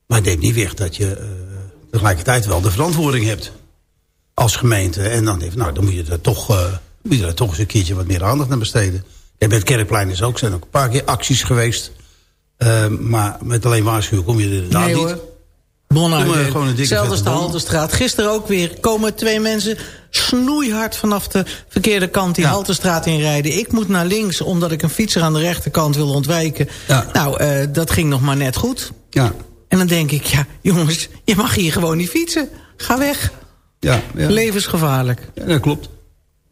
Maar het neemt niet weg dat je eh, tegelijkertijd wel de verantwoording hebt als gemeente. En dan, nou, dan moet je er toch, eh, moet je er toch eens een keertje wat meer aandacht aan besteden. En bij het Kerkplein is ook, zijn ook een paar keer acties geweest. Eh, maar met alleen waarschuwen kom je er inderdaad nee niet. hoor. Bon gewoon een dikke Hetzelfde als de. Gisteren ook weer komen twee mensen snoeihard vanaf de verkeerde kant die Ja. Haltestraat inrijden. Ik moet naar links omdat ik een fietser aan de rechterkant wil ontwijken. Ja. Nou, eh, dat ging nog maar net goed. Ja, En dan denk ik, ja jongens, je mag hier gewoon niet fietsen. Ga weg. ja, ja. Levensgevaarlijk. Ja, dat klopt.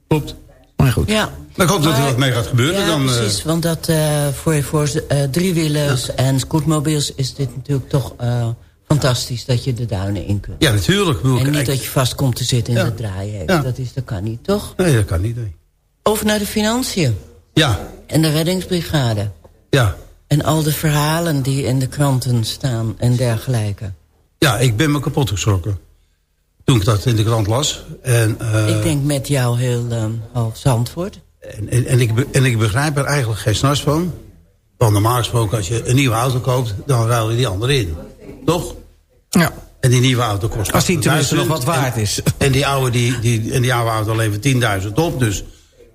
Klopt. Maar goed. Ja. Maar ik hoop dat er wat mee gaat gebeuren. Ja, dan, eh, precies. Want dat, eh, voor, voor eh, driewielers en scootmobiels is dit natuurlijk toch eh, fantastisch dat je de duinen in kunt. Ja, natuurlijk. En niet kijk, dat je vast komt te zitten in Ja. de draaien. Ja. Dat, is, dat kan niet, toch? Nee, dat kan niet. Nee. Over naar de financiën Ja, en de reddingsbrigade. ja. En al de verhalen die in de kranten staan en dergelijke. ja, ik ben me kapot geschrokken. Toen ik dat in de krant las. En, eh, Ik denk met jou heel eh, half Zandvoort. en, en, en ik, en ik begrijp er eigenlijk geen snars van. Want normaal gesproken, als je een nieuwe auto koopt... dan ruil je die andere in. Toch? Ja. En die nieuwe auto kost Als die tenminste 80.000. nog wat waard is. En, en die oude, die, die, en die oude auto levert 10.000 op. Dus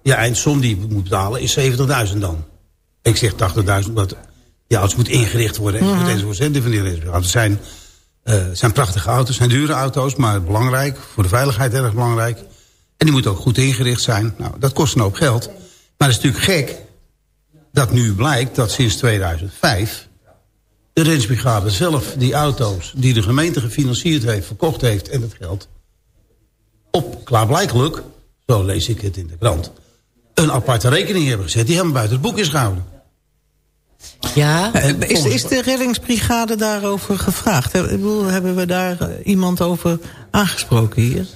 je eindsom die je moet betalen is 70.000 dan. Ik zeg 80.000, omdat die auto's moet ingericht worden. En mm -hmm. van die raceauto's. Het zijn, eh, het zijn prachtige auto's, zijn dure auto's, maar belangrijk. Voor de veiligheid erg belangrijk. En die moeten ook goed ingericht zijn. Nou, dat kost een hoop geld. Maar het is natuurlijk gek dat nu blijkt dat sinds 2005 de Rensbrigade zelf die auto's die de gemeente gefinancierd heeft, verkocht heeft en het geld op klaarblijkelijk, zo lees ik het in de krant, een aparte rekening hebben gezet die helemaal buiten het boek is gehouden. Ja, Eh, Is, is de reddingsbrigade daarover gevraagd? Heb- ik bedoel, Hebben we daar eh, iemand over aangesproken hier?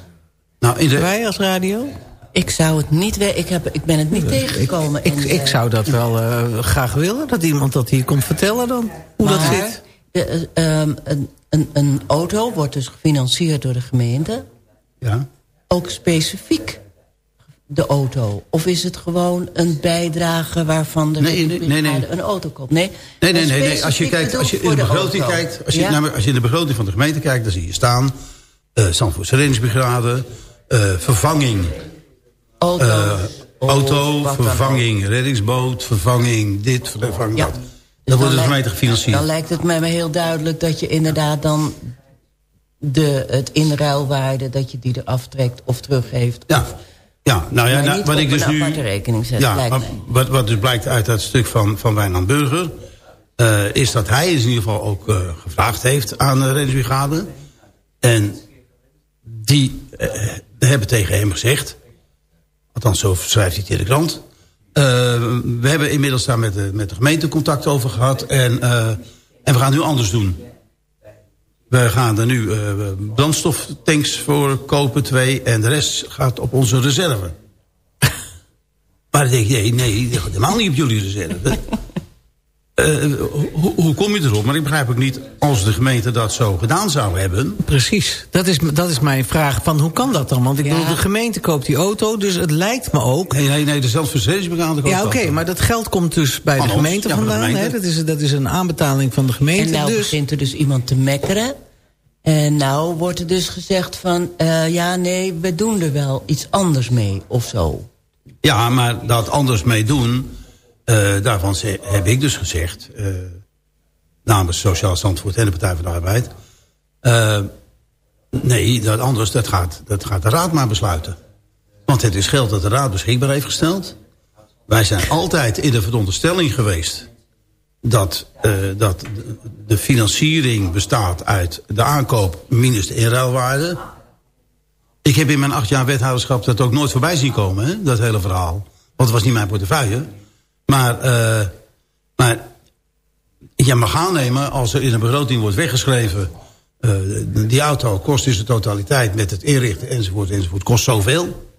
Nou, in de, Wij als radio? Ik zou het niet. Ik, heb- ik ben het niet tegengekomen. Ik, ik eh, zou dat wel eh, graag willen. Dat iemand dat hier komt vertellen dan. Hoe dat zit. de, eh, ehm, een, een, een auto wordt dus gefinancierd door de gemeente. ja, Ook specifiek de auto? Of is het gewoon een bijdrage waarvan de Nee, nee, nee, nee. een auto koopt? Nee, nee, nee, nee. Als je, kijkt, als je in de begroting auto. kijkt, als je, Ja? nou, als je in de begroting van de gemeente kijkt, dan zie je staan, reddingsbrigade, eh, vervanging, auto, eh, auto, vervanging, reddingsboot, vervanging, dit, vervanging Ja. dat. Dus Dat wordt gemeente lijkt- gefinancierd. Dan lijkt het mij maar heel duidelijk dat je inderdaad dan de, het inruilwaarde... dat je die eraf trekt of teruggeeft. Ja, ja nou ja, nou, wat ik dus nu... rekening zet, ja, wat, wat dus blijkt uit dat stuk van, van Wijnand Burger... eh, is dat hij in ieder geval ook eh, gevraagd heeft aan de reddingsbrigade. En die hebben tegen hem gezegd... althans zo schrijft hij het in de krant... eh, we hebben inmiddels daar met de, met de gemeente contact over gehad... en, eh, en we gaan nu anders doen. We gaan er nu eh, brandstoftanks voor kopen, twee... en de rest gaat op onze reserve. maar dan denk je, nee, nee, helemaal niet op jullie reserve. Eh, hoe, hoe kom je erop? Maar ik begrijp ook niet, als de gemeente dat zo gedaan zou hebben... Precies, dat is, dat is mijn vraag. Van hoe kan dat dan? Want ik Ja. bedoel, de gemeente koopt die auto, dus het lijkt me ook... Nee, nee, nee, de zelfverzekeringsbrigade koopt Ja, oké, maar dat geld komt dus bij Van de ons, gemeente ja, van de vandaan. gemeente. Hè? Dat, is, dat is een aanbetaling van de gemeente. En nou dus, begint er dus iemand te mekkeren. En nou wordt er dus gezegd van... eh, ja, nee, we doen er wel iets anders mee of zo. Ja, maar dat anders mee doen... eh, daarvan heb ik dus gezegd... eh, namens Sociaal Zandvoort en de Partij van de Arbeid... eh, nee, dat anders, dat gaat, dat gaat de Raad maar besluiten. Want het is geld dat de Raad beschikbaar heeft gesteld. Wij zijn altijd in de veronderstelling geweest... dat, dat de- de financiering bestaat uit de aankoop minus de inruilwaarde... Ik heb in mijn acht jaar wethouderschap dat ook nooit voorbij zien komen, hè, dat hele verhaal. Want het was niet mijn portefeuille. Maar, eh, maar je mag aannemen, als er in een begroting wordt weggeschreven... eh, die auto kost in zijn totaliteit met het inrichten enzovoort enzovoort... kost zoveel,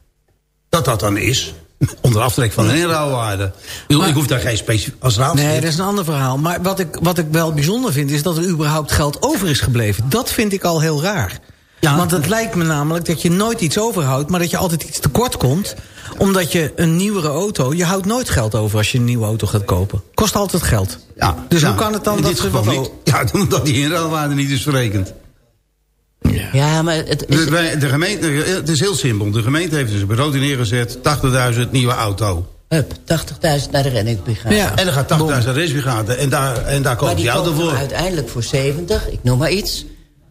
dat dat dan is... onder aftrek van een inruilwaarde. Ik bedoel, Maar- ik hoef daar geen specifiek als raadslid... Nee, dat is een ander verhaal. Maar wat ik, wat ik wel bijzonder vind, is dat er überhaupt geld over is gebleven. Dat vind ik al heel raar. Ja. Want het lijkt me namelijk dat je nooit iets overhoudt... maar dat je altijd iets tekort komt. Omdat je een nieuwere auto... je houdt nooit geld over als je een nieuwe auto gaat kopen. Kost altijd geld. Ja, Dus ja, hoe kan het dan in dat ze wat niet? Ja, omdat die inruilwaarde niet is verrekend. Ja, maar het is... De, wij- de gemeente, het is heel simpel. De gemeente heeft dus een begroting neergezet. 80.000 nieuwe auto. Hup, 80.000 naar de reddingsbrigade. Ja. En dan gaat 80.000 racebrigade. En daar, en daar koopt die die auto voor. uiteindelijk voor 70, ik noem maar iets.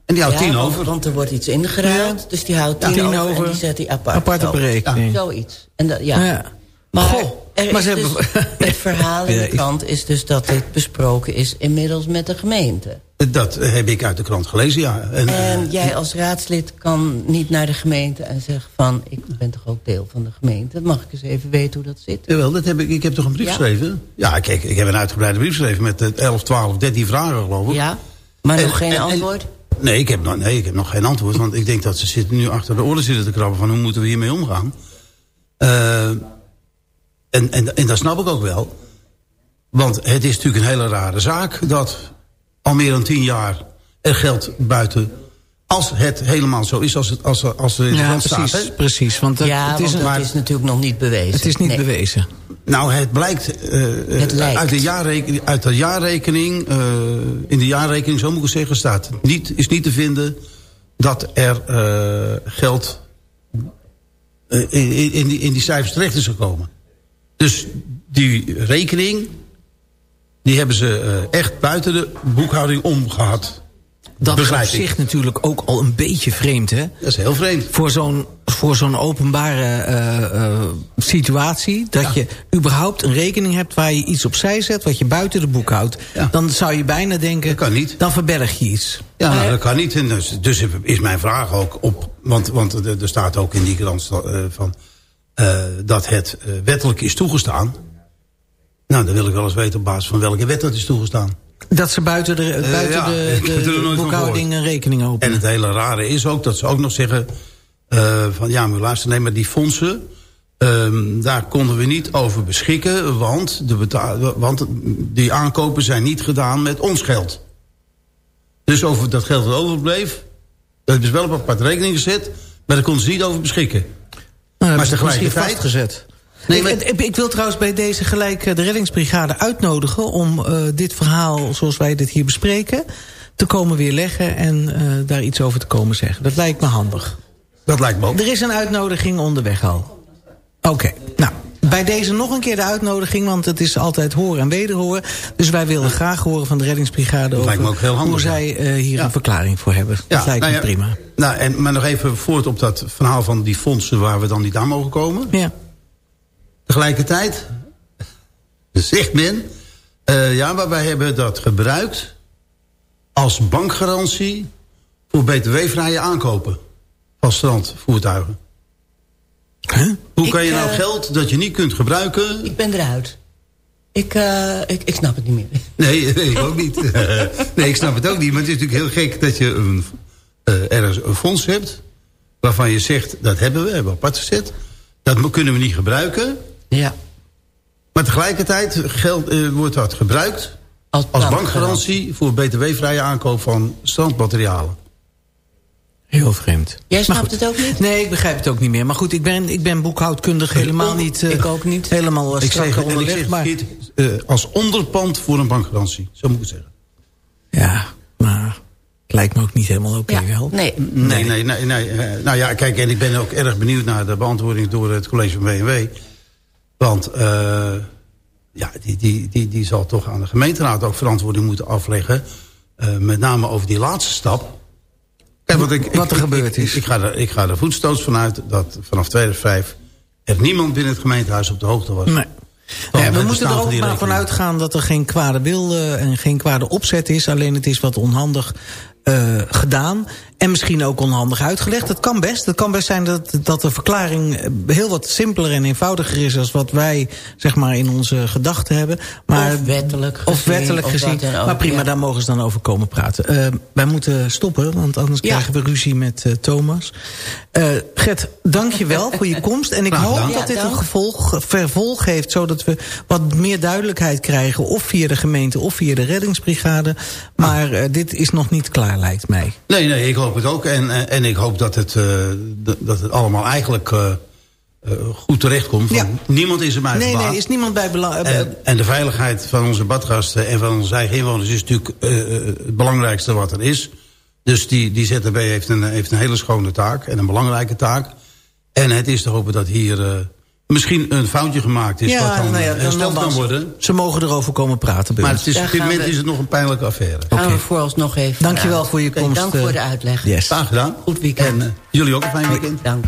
En die houdt Ja, 10 want- over. Want er wordt iets ingeruild, dus die houdt 10, Ja, 10 over, over. en die zet hij apart. Apart op Zo. rekening. Zoiets. En dat, ja. Maar, Goh, er maar is ze dus, hebben- het verhaal in de krant is dus dat dit besproken is inmiddels met de gemeente. Dat heb ik uit de krant gelezen, ja. En, En jij als raadslid kan niet naar de gemeente en zeggen van... ik ben toch ook deel van de gemeente. Mag ik eens even weten hoe dat zit? Jawel, dat heb ik, ik heb toch een brief Ja. geschreven? Ja, kijk, ik heb een uitgebreide brief geschreven met eh, 11, 12, 13 vragen, geloof ik. Ja, maar En- nog geen en- en- antwoord? Nee ik, heb nog, nee, ik heb nog geen antwoord. Want ik denk dat ze zitten nu achter de oren zitten te krabben... van hoe moeten we hiermee omgaan. Eh, en, en, en dat snap ik ook wel. Want het is natuurlijk een hele rare zaak... dat al meer dan tien jaar er geld buiten... als het helemaal zo is als, het, als, er- als er in de Ja, staat. precies, hè? precies. Want het, ja, het is, want dat is natuurlijk nog niet bewezen. het is niet Nee. bewezen. Nou, het blijkt Het lijkt. Uit, de jaarrekening, uit de jaarrekening, eh, in de jaarrekening, zo moet ik het zeggen, staat niet, is niet te vinden dat er eh, geld in, in, in die, in die cijfers terecht is gekomen. Dus die rekening, die hebben ze eh, echt buiten de boekhouding omgehad. Dat is op Begrijp ik. zich natuurlijk ook al een beetje vreemd, hè? Dat is heel vreemd. Voor zo'n voor zo'n openbare eh, eh, situatie... dat je überhaupt een rekening hebt waar je iets opzij zet... wat je buiten de boek houdt. Ja. Dan zou je bijna denken... Dat kan niet. Dan verberg je iets. Ja, nou, dat kan niet. En dus, dus is mijn vraag ook op... Want, want er staat ook in die krant eh, van... dat het wettelijk is toegestaan. Nou, dan wil ik wel eens weten op basis van welke wet dat is toegestaan. Dat ze buiten de, buiten ja, de, de, boekhouding een rekening En openen. het hele rare is ook dat ze ook nog zeggen... eh, van ja, maar luister, maar die fondsen... ehm, daar konden we niet over beschikken... Want, de want die aankopen zijn niet gedaan met ons geld. Dus over dat geld dat overbleef... dat is wel op een aparte rekening gezet... maar daar konden ze niet over beschikken. Nou, maar dat is misschien tegelijkertijd- vastgezet. Nee, ik, maar- ik, ik wil trouwens bij deze gelijk eh, de reddingsbrigade uitnodigen... om eh, dit verhaal, zoals wij dit hier bespreken... te komen weerleggen en eh, daar iets over te komen zeggen. Dat lijkt me handig. Dat lijkt me ook. Er is een uitnodiging onderweg al. Oké, nou, bij deze nog een keer de uitnodiging... want het is altijd horen en wederhoren. Dus wij willen graag horen van de reddingsbrigade... over lijkt me ook heel handig, hoe ja. zij hier Ja. een verklaring voor hebben. dat lijkt nou me ja, prima. Nou, en, maar nog even voort op dat verhaal van die fondsen... waar we dan niet aan mogen komen. Ja. Tegelijkertijd zegt men... eh, ja, maar wij hebben dat gebruikt... als bankgarantie voor btw-vrije aankopen... van strandvoertuigen. Huh? Hoe Ik, kan je nou eh, geld dat je niet kunt gebruiken... Ik ben eruit. Ik, eh, ik, ik snap het niet meer. Nee, nee, ik ook niet. nee, ik snap het ook niet. Maar het is natuurlijk heel gek dat je een, eh, ergens een fonds hebt... waarvan je zegt, dat hebben we, hebben we apart gezet. Dat kunnen we niet gebruiken. Ja. Maar tegelijkertijd geld, eh, wordt dat gebruikt... Als, als bankgarantie. voor btw-vrije aankoop van strandmaterialen. Heel vreemd. Jij snapt goed. het ook niet? Nee, ik begrijp het ook niet meer. Maar goed, ik ben, ik ben boekhoudkundig helemaal niet... eh, ik ook niet. Helemaal Ik strak zeg, en ik maar... dit, eh, als onderpand voor een bankgarantie. Zo moet ik het zeggen. Ja, maar... lijkt me ook niet helemaal oké wel. Nee. Nee, nee, nee. nee. Eh, nou ja, kijk, en ik ben ook erg benieuwd naar de beantwoording door het college van BMW. Want eh, ja, die, die, die, die zal toch aan de gemeenteraad ook verantwoording moeten afleggen. Eh, met name over die laatste stap. Kijk, want ik, Wat er ik- gebeurd is. Ik, ga er, ik ga er voetstoots vanuit dat vanaf 2005 er niemand binnen het gemeentehuis op de hoogte was. Nee. We moeten er ook maar vanuit gaan dat er geen kwade wil en geen kwade opzet is. Alleen het is wat onhandig eh, gedaan. En misschien ook onhandig uitgelegd. Dat kan best. Het kan best zijn dat, dat de verklaring heel wat simpeler en eenvoudiger is... als wat wij zeg maar, in onze gedachten hebben. Maar, Of wettelijk Of gezien, wettelijk of gezien. wat dan ook, maar prima, ja. daar mogen ze dan over komen praten. Eh, wij moeten stoppen, want anders Ja. krijgen we ruzie met eh, Thomas. Eh Gert, dank je wel voor je komst. En ik hoop dat dit een gevolg, vervolg heeft... zodat we wat meer duidelijkheid krijgen... of via de gemeente of via de reddingsbrigade. Maar eh, dit is nog niet klaar, lijkt mij. Nee, nee, ik hoop het ook. En, eh, en ik hoop dat het, eh, dat- het allemaal eigenlijk eh, goed terechtkomt. Want Ja. Niemand is er mij Nee, nee, is niemand bij belang... En, en de veiligheid van onze badgasten en van onze eigen inwoners... is natuurlijk het belangrijkste wat er is. Dus die, die ZTB heeft een, heeft een hele schone taak en een belangrijke taak. En het is te hopen dat hier misschien een foutje gemaakt is... wat dan, nou ja, eh, hersteld kan nogmaals, worden. Ze mogen erover komen praten bij Maar het is, op dit moment we- is het nog een pijnlijke affaire. Gaan we vooralsnog even Dankjewel uit. voor je komst. Dank eh, voor de uitleg. Yes. Graag gedaan. Goed weekend. En eh, jullie ook een fijn weekend. Dank.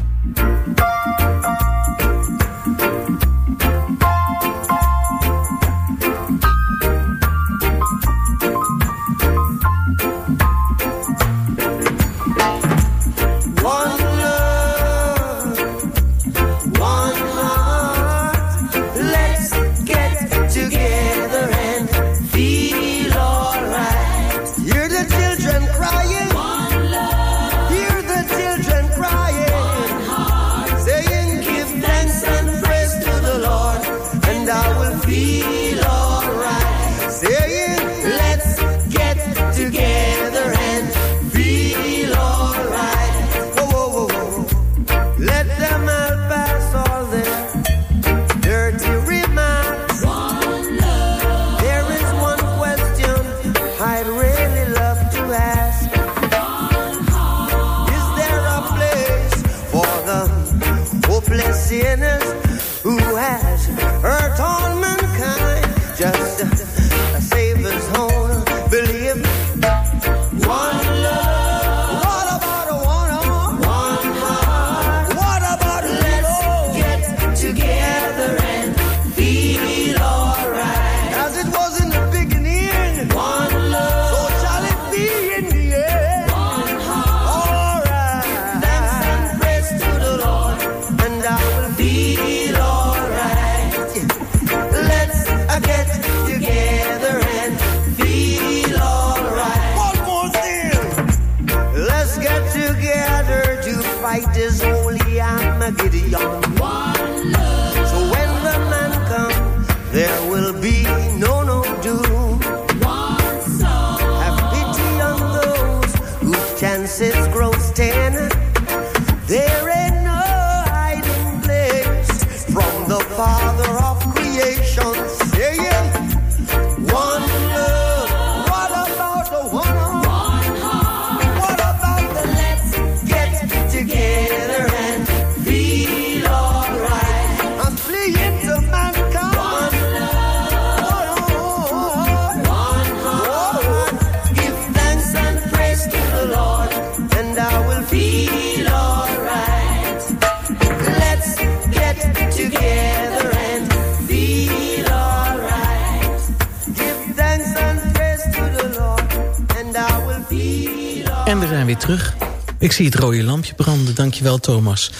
Zijn weer terug. Ik zie het rode lampje branden. Dankjewel, Thomas.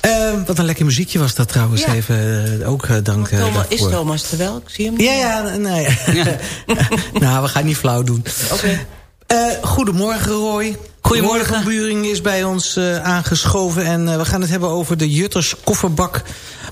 Eh, wat een lekker muziekje was dat trouwens. Ja. Even eh, ook eh, dank eh, Thomas, is. Thomas er wel? Ik zie hem Ja, ja, nee. nou, we gaan niet flauw doen. Oké. Eh, goedemorgen, Roy. Goedemorgen. Buring is bij ons eh, aangeschoven. En eh, we gaan het hebben over de Jutters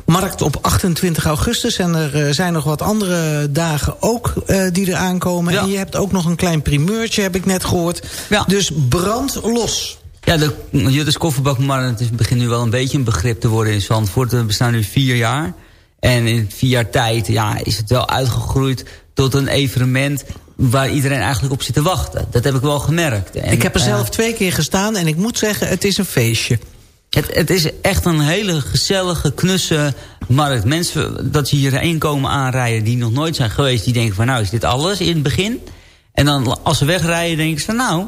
Kofferbakmarkt op 28 augustus. En er eh, zijn nog wat andere dagen ook eh, die er aankomen. Ja. En je hebt ook nog een klein primeurtje, heb ik net gehoord. Ja. Dus brand los. Ja, de Jutters Kofferbakmarkt is begint nu wel een beetje een begrip te worden in Zandvoort. We bestaan nu vier jaar. En in vier jaar tijd ja, is het wel uitgegroeid tot een evenement waar iedereen eigenlijk op zit te wachten. Dat heb ik wel gemerkt. En, ik heb er eh, zelf twee keer gestaan en ik moet zeggen, het is een feestje. Het, het is echt een hele gezellige, knusse markt. Mensen dat je hierheen komen aanrijden die nog nooit zijn geweest... die denken van nou is dit alles in het begin. En dan als ze wegrijden denken ze van nou...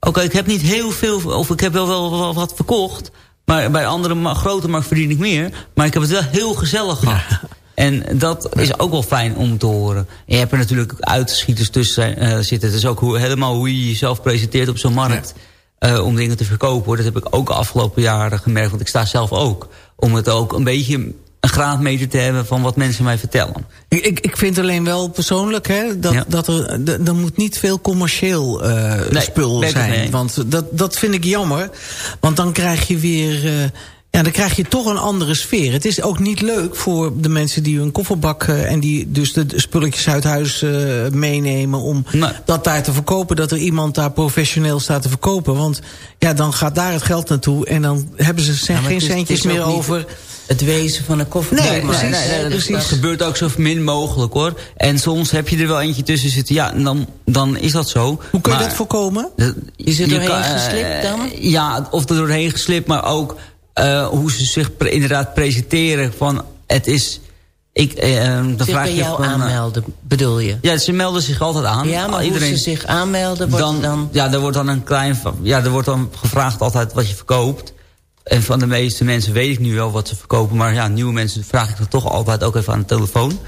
oké ik heb niet heel veel of ik heb wel, wel, wel wat verkocht... maar bij andere ma- grote markt verdien ik meer... maar ik heb het wel heel gezellig gehad. En dat is ook wel fijn om te horen. En je hebt er natuurlijk ook uitschieters tussen eh, zitten. Het is ook hoe, helemaal hoe je jezelf presenteert op zo'n markt. Eh, om dingen te verkopen. hoor. Dat heb ik ook de afgelopen jaren gemerkt. Want ik sta zelf ook. Om het ook een beetje een graadmeter te hebben... van wat mensen mij vertellen. Ik, ik, vind alleen wel persoonlijk hè, dat, Ja. dat er, er moet niet veel commercieel Nee, spul zijn. Want dat, dat vind ik jammer. Want dan krijg je weer... eh, ja, dan krijg je toch een andere sfeer. Het is ook niet leuk voor de mensen die hun kofferbak... eh, en die dus de spulletjes uit huis eh, meenemen... om Nee. dat daar te verkopen. Dat er iemand daar professioneel staat te verkopen. Want ja, dan gaat daar het geld naartoe... en dan hebben ze Ja, geen is- centjes meer over... Het wezen van een kofferbak. Nee, maar- precies. nee, dat- precies. dat- Het gebeurt ook zo min mogelijk hoor. En soms heb je er wel eentje tussen zitten. Ja, en dan, dan is dat zo. Hoe kun je Maar- dat voorkomen? Dat- Is er je doorheen kan, eh, geslipt dan? Ja, of er doorheen geslipt, maar ook eh, hoe ze zich pre- inderdaad presenteren. Van het is. Ik, eh, eh, dan Zich vraag bij je jou van, eh, aanmelden, bedoel je? ja, ze melden zich altijd aan. Ja, maar Iedereen, hoe ze zich aanmelden wordt dan, dan... Ja, er wordt dan een klein. Ja, er wordt dan gevraagd altijd wat je verkoopt. En van de meeste mensen weet ik nu wel wat ze verkopen. Maar ja, nieuwe mensen vraag ik dat toch altijd ook even aan de telefoon.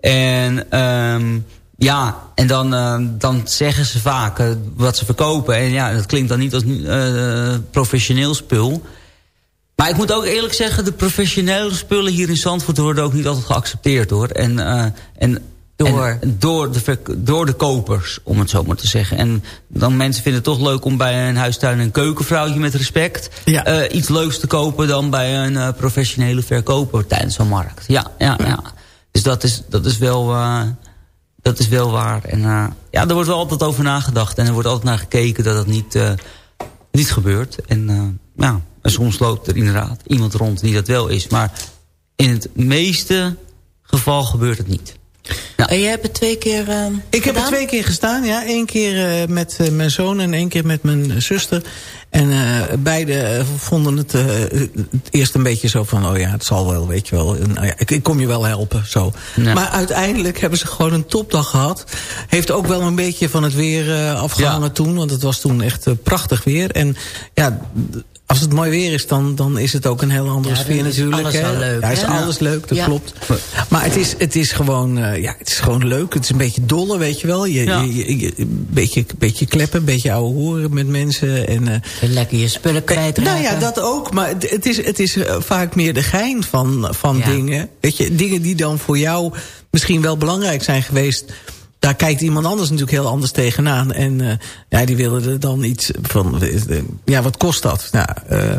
En ehm, ja, en dan, eh, dan zeggen ze vaak wat ze verkopen. En ja, dat klinkt dan niet als professioneel spul. Maar ik moet ook eerlijk zeggen, de professionele spullen hier in Zandvoort worden ook niet altijd geaccepteerd hoor. En, eh, en Door? en door, de, door de kopers, om het zo maar te zeggen. En dan mensen vinden het toch leuk om bij een huistuin een keukenvrouwtje met respect... Ja. eh, iets leuks te kopen dan bij een eh, professionele verkoper tijdens zo'n markt. Ja, ja, ja. Dus dat is, dat is wel... eh, dat is wel waar. En ja, er wordt wel altijd over nagedacht. En er wordt altijd naar gekeken dat het niet, niet gebeurt. En ja, en soms loopt er inderdaad iemand rond die dat wel is. Maar in het meeste geval gebeurt het niet. En jij hebt het twee keer eh, Ik heb er twee keer gestaan, ja. Eén keer eh, met eh, mijn zoon en één keer met mijn zuster. En eh, beide vonden het, eh, het eerst een beetje zo van... oh ja, het zal wel, weet je wel. Nou ja, ik, ik kom je wel helpen, zo. Ja. Maar uiteindelijk hebben ze gewoon een topdag gehad. Heeft ook wel een beetje van het weer eh, afgehangen Ja. toen. Want het was toen echt prachtig weer. En ja... Als het mooi weer is, dan, dan is het ook een hele andere Ja, sfeer natuurlijk. alles hè. wel leuk, Ja, is alles leuk, dat Ja. klopt. Maar het is, het is gewoon, eh, ja, het is gewoon leuk. Het is een beetje dolle, weet je wel. Je, Ja. je, je- je- een beetje, beetje kleppen, een beetje ouwe horen met mensen. En, eh, Lekker je spullen kwijtraken. nou ja, dat ook. Maar het- het is, het is eh, vaak meer de gein van, van dingen. Weet je, dingen die dan voor jou misschien wel belangrijk zijn geweest. Daar kijkt iemand anders natuurlijk heel anders tegenaan. En eh, ja, die willen er dan iets van... eh, Ja, wat kost dat? Nou, eh,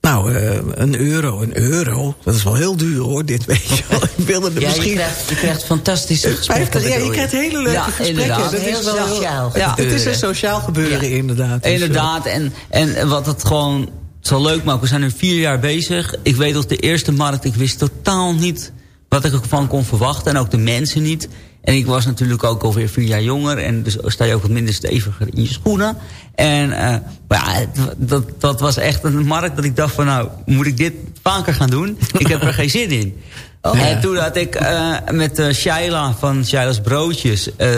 nou eh, een euro. Een euro? Dat is wel heel duur hoor, dit weet je wel. Ik wilde er Ja, misschien... je, krijgt, je krijgt fantastische gesprekken. 50, ja, je krijgt hele leuke Ja, gesprekken. inderdaad. Dat is wel sociaal Ja, het is gebeuren. een sociaal gebeuren inderdaad. Dus, Inderdaad, en, en wat het gewoon zo leuk maakt. We zijn nu vier jaar bezig. Ik weet als de eerste markt, ik wist totaal niet wat ik ervan kon verwachten. En ook de mensen niet. En ik was natuurlijk ook alweer vier jaar jonger. En dus sta je ook wat minder steviger in je schoenen. En eh, maar ja, dat, dat was echt een markt dat ik dacht van nou, moet ik dit vaker gaan doen? Ik heb er geen zin in. En toen had ik eh, met uh, Shaila van Shaila's Broodjes... eh,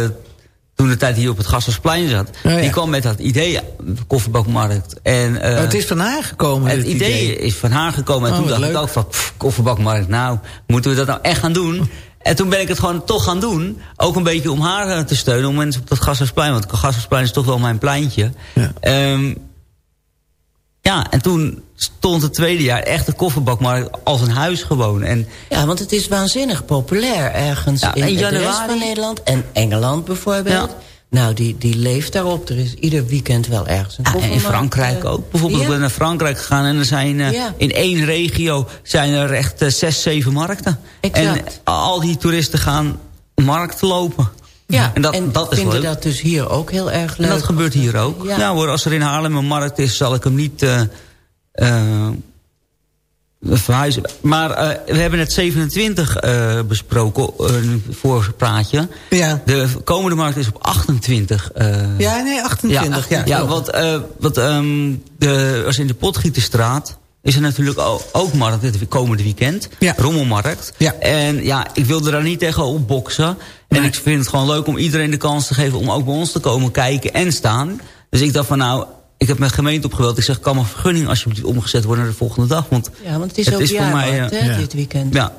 toen de tijd hier op het Gassersplein zat... Oh ja. die kwam met dat idee, kofferbakmarkt. En, eh, Oh, het is van haar gekomen. het idee, is van haar gekomen. En Oh, toen dacht ik ook van, pff, kofferbakmarkt, nou, moeten we dat nou echt gaan doen? En toen ben ik het gewoon toch gaan doen. Ook een beetje om haar eh, te steunen, om mensen op dat Gassersplein. Want het Gassersplein is toch wel mijn pleintje. Ja. Ehm, ja, en toen stond het tweede jaar echt de kofferbakmarkt als een huis gewoon. En Ja, want het is waanzinnig populair ergens Ja, in, in de rest januari- van Nederland. En Engeland bijvoorbeeld. Ja. Nou, die, die leeft daarop. Er is ieder weekend wel ergens een Ja, en in Frankrijk eh, ook. Bijvoorbeeld, ja. ik ben naar Frankrijk gegaan en er zijn eh, Ja. in één regio zijn er echt eh, zes, zeven markten. Exact. En al die toeristen gaan markt lopen. Ja, en dat, dat is vinden leuk. dat dus hier ook heel erg leuk. En dat gebeurt hier ook. Ja. Ja. hoor, als er in Haarlem een markt is, zal ik hem niet... verhuizen. Maar eh, we hebben net 27 eh, besproken, uh, een voorpraatje. Ja. De komende markt is op 28. eh. Ja, nee, 28. Ja, ja, klopt. want, eh, want ehm, de, als in de Potgieterstraat is er natuurlijk ook, markt dit komende weekend. Ja. Rommelmarkt. Ja. En ja, ik wilde daar niet tegen opboksen. En ik vind het gewoon leuk om iedereen de kans te geven... om ook bij ons te komen kijken en staan. Dus ik dacht van nou, ik heb mijn gemeente opgeweld. Ik zeg, kan mijn vergunning alsjeblieft omgezet worden naar de volgende dag? Want Ja, want het is ook jaarmarkt, eh, hè, dit weekend. Ja.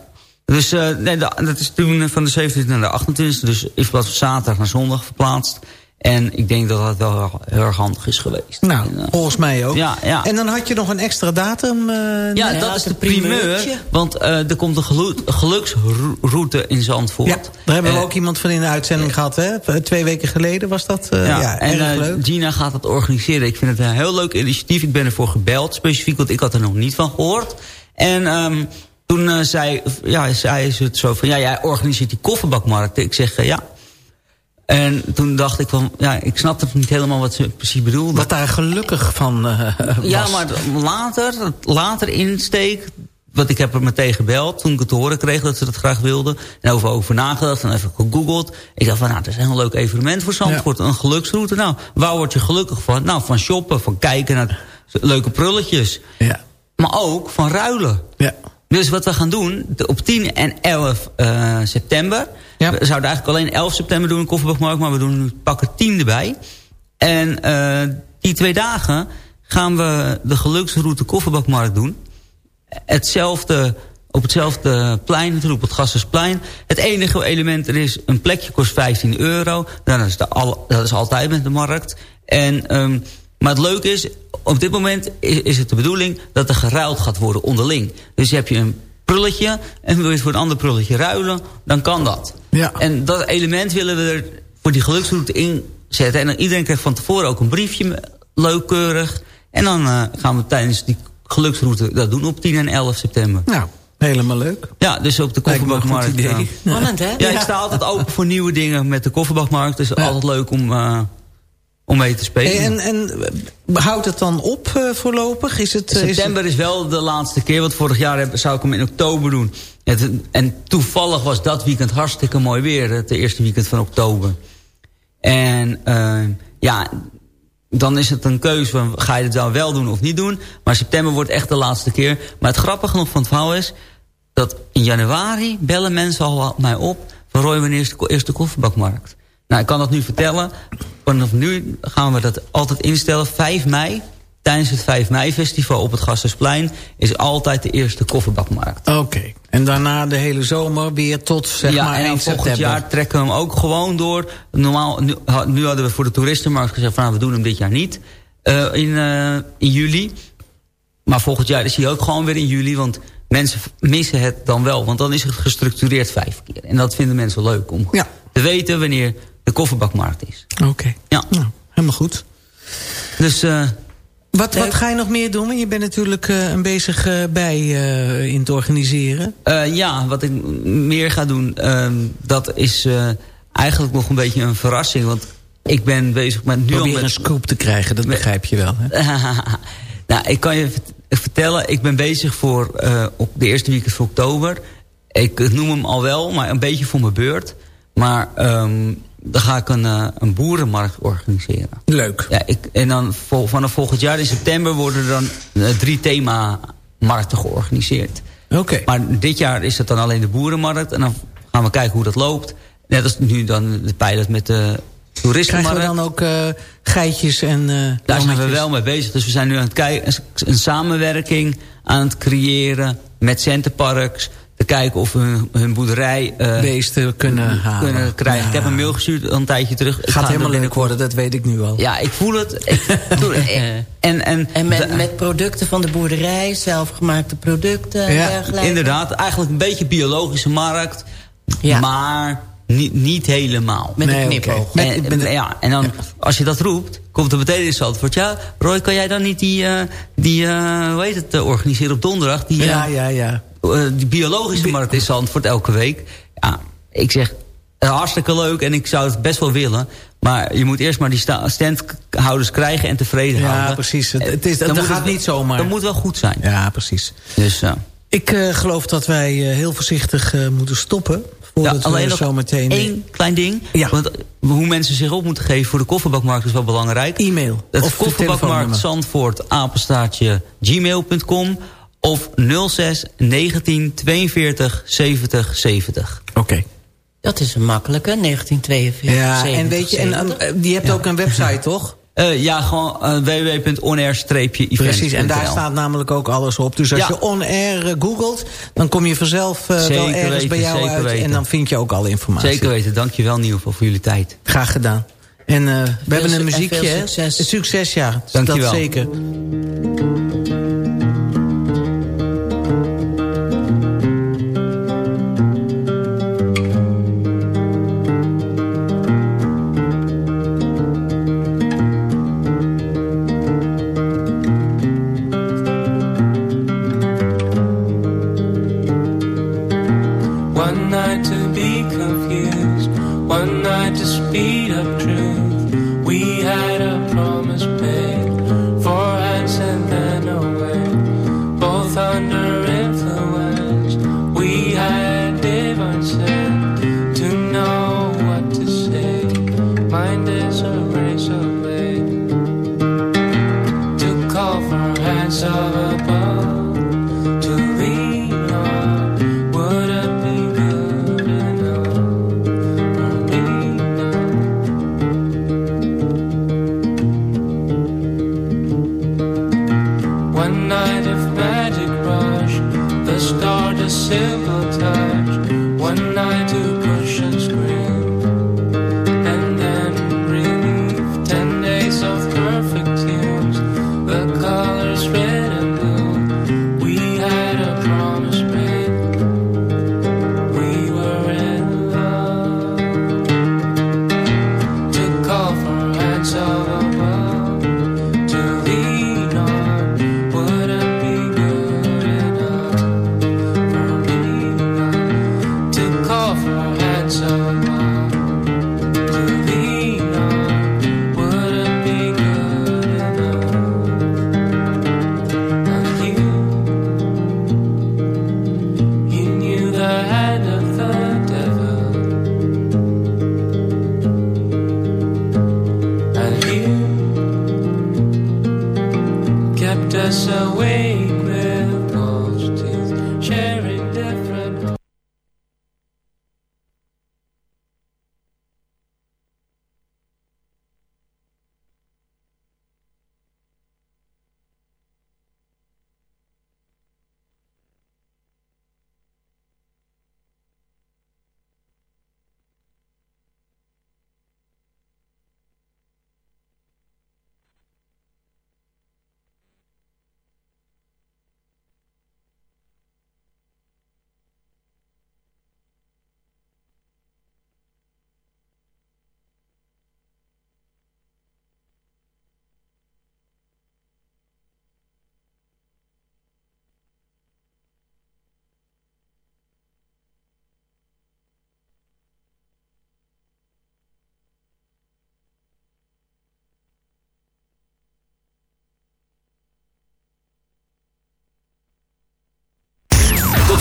Dus eh, nee, da- dat is toen van de 17e naar de 28e. Dus in plaats van zaterdag naar zondag verplaatst. En ik denk dat dat wel heel erg handig is geweest. Nou, En, eh, volgens mij ook. Ja, ja. En dan had je nog een extra datum. eh, ja, dat is de primeur. primeurtje. Want eh, er komt een gelu- geluksroute in Zandvoort. Ja, daar hebben we ook iemand van in de uitzending gehad. Hè? Twee weken geleden was dat. eh, ja, Ja, en erg eh, leuk. Gina gaat dat organiseren. Ik vind het een heel leuk initiatief. Ik ben ervoor gebeld, specifiek, want ik had er nog niet van gehoord. En ehm, toen eh, zei, ja, zei ze het zo van... ja, jij organiseert die kofferbakmarkt. Ik zeg, ja. En toen dacht ik van... ja, ik snapte niet helemaal wat ze precies bedoelde. Wat daar gelukkig van eh, was. Ja, maar later, later insteek... Want ik heb er meteen gebeld toen ik het te horen kreeg dat ze dat graag wilden. En over, over nagedacht en even gegoogeld. Ik dacht van, nou, dat is een heel leuk evenement voor Zandvoort. Een geluksroute. Nou, waar word je gelukkig van? Nou, van shoppen, van kijken naar leuke prulletjes. Ja. Maar ook van ruilen. Ja. Dus wat we gaan doen, op 10 en 11 eh, september... We zouden eigenlijk alleen 11 september doen in maar we doen nu pakken 10 erbij. En eh, die twee dagen gaan we de geluksroute Kofferbakmarkt doen. Hetzelfde, op hetzelfde plein, natuurlijk op het Gassersplein. Het enige element er is, een plekje kost 15 euro. Dat, is de al, dat is altijd met de markt. En, ehm, maar het leuke is, op dit moment is, is het de bedoeling... dat er geruild gaat worden onderling. Dus heb je een prulletje en wil je het voor een ander prulletje ruilen... dan kan dat. Ja. En dat element willen we er voor die geluksroute inzetten. En dan iedereen krijgt van tevoren ook een briefje, leukeurig. En dan eh, gaan we tijdens die geluksroute dat doen op 10 en 11 september. Nou, helemaal leuk. Ja, dus op de kofferbakmarkt. ja. Spannend, hè? Ja, ik sta altijd open voor nieuwe dingen met de kofferbakmarkt. Dus Ja. altijd leuk om, eh, om mee te spelen. En, en eh, houdt het dan op eh, voorlopig? Is het, eh, is September is wel de laatste keer, want vorig jaar heb, zou ik hem in oktober doen. Het, en toevallig was dat weekend hartstikke mooi weer, het eerste weekend van oktober. En eh, ja, dan is het een keuze van ga je het dan wel doen of niet doen. Maar september wordt echt de laatste keer. Maar het grappige nog van het verhaal is... dat in januari bellen mensen al mij op... van Roy, wanneer is de eerste kofferbakmarkt? Nou, ik kan dat nu vertellen. Vanaf nu gaan we dat altijd instellen. 5 mei, tijdens het 5 mei festival op het Gassersplein... is altijd de eerste kofferbakmarkt. Oké. En daarna de hele zomer weer tot zeg ja, maar en volgend september. jaar trekken we hem ook gewoon door. Normaal, nu, nu hadden we voor de toeristenmarkt gezegd... van nou, we doen hem dit jaar niet eh, in, eh, in juli. Maar volgend jaar is hij ook gewoon weer in juli. Want mensen missen het dan wel. Want dan is het gestructureerd vijf keer. En dat vinden mensen leuk om Ja. te weten wanneer de kofferbakmarkt is. Oké. Ja, Nou, helemaal goed. dus... eh, Wat, wat ga je nog meer doen? Je bent natuurlijk eh, een bezig eh, bij eh, in het organiseren. Eh, ja, wat ik meer ga doen, ehm, dat is eh, eigenlijk nog een beetje een verrassing. Want ik ben bezig met nu al Probeer met... een scoop te krijgen, dat begrijp je wel. Hè? nou, ik kan je vert- vertellen, ik ben bezig voor eh, op de eerste weekend van oktober. Ik noem hem al wel, maar een beetje voor mijn beurt. Maar ehm, dan ga ik een, eh, een boerenmarkt organiseren. Leuk. Ja, ik, en dan vol- vanaf volgend jaar in september worden er dan eh, drie themamarkten georganiseerd. Oké. Maar dit jaar is het dan alleen de boerenmarkt. En dan gaan we kijken hoe dat loopt. Net als nu dan de pilot met de Krijgen toeristenmarkt. we dan ook eh, geitjes en Daar zijn we wel mee bezig. Dus we zijn nu aan het kijken, een samenwerking aan het creëren met Centerparks. Te kijken of we hun, hun boerderij eh, beesten kunnen halen. kunnen krijgen. Ja. Ik heb een mail gestuurd een tijdje terug. Gaat er helemaal leuk worden, dat weet ik nu al. Ja, ik voel het. Ik doe het. en, en, En met, met producten van de boerderij, zelfgemaakte producten en Ja, dergelijke. Inderdaad, eigenlijk een beetje biologische markt. Ja. Maar niet, niet helemaal. Met Nee, een knipoog. en, met- ja, en dan, als je dat roept, komt er meteen in Zandvoort. Ja, Roy, kan jij dan niet die, eh, die eh, hoe heet het, eh, organiseren op donderdag? Die, Ja, ja, ja. eh, die biologische markt in Zandvoort elke week. Ja, ik zeg, hartstikke leuk en ik zou het best wel willen. Maar je moet eerst maar die sta- standhouders krijgen en tevreden Ja, houden. precies. Het- het is- dan dat moet gaat niet zomaar. Dat moet wel goed zijn. Ja, precies. Dus, eh, Ik eh, geloof dat wij eh, heel voorzichtig eh, moeten stoppen. Voordat Ja, alleen we nog zo meteen... één klein ding. Ja. Want hoe mensen zich op moeten geven voor de kofferbakmarkt is wel belangrijk. E-mail. Het Of kofferbakmarkt. Zandvoort apenstaartje gmail.com of 06 19 42 70 70. Oké. Dat is een makkelijke, 1942. Ja, en weet je, en, eh, die hebt ook een website, toch? Eh, ja, gewoon uh, www.onair-event. Precies, en daar staat namelijk ook alles op. Dus als Ja. je on-air eh, googelt, dan kom je vanzelf eh, wel ergens weten, bij jou uit. weten. En dan vind je ook alle informatie. Zeker weten, dankjewel in ieder geval voor jullie tijd. Graag gedaan. En eh, we hebben een en muziekje, succes. Succes, ja. Dankjewel. Dat zeker.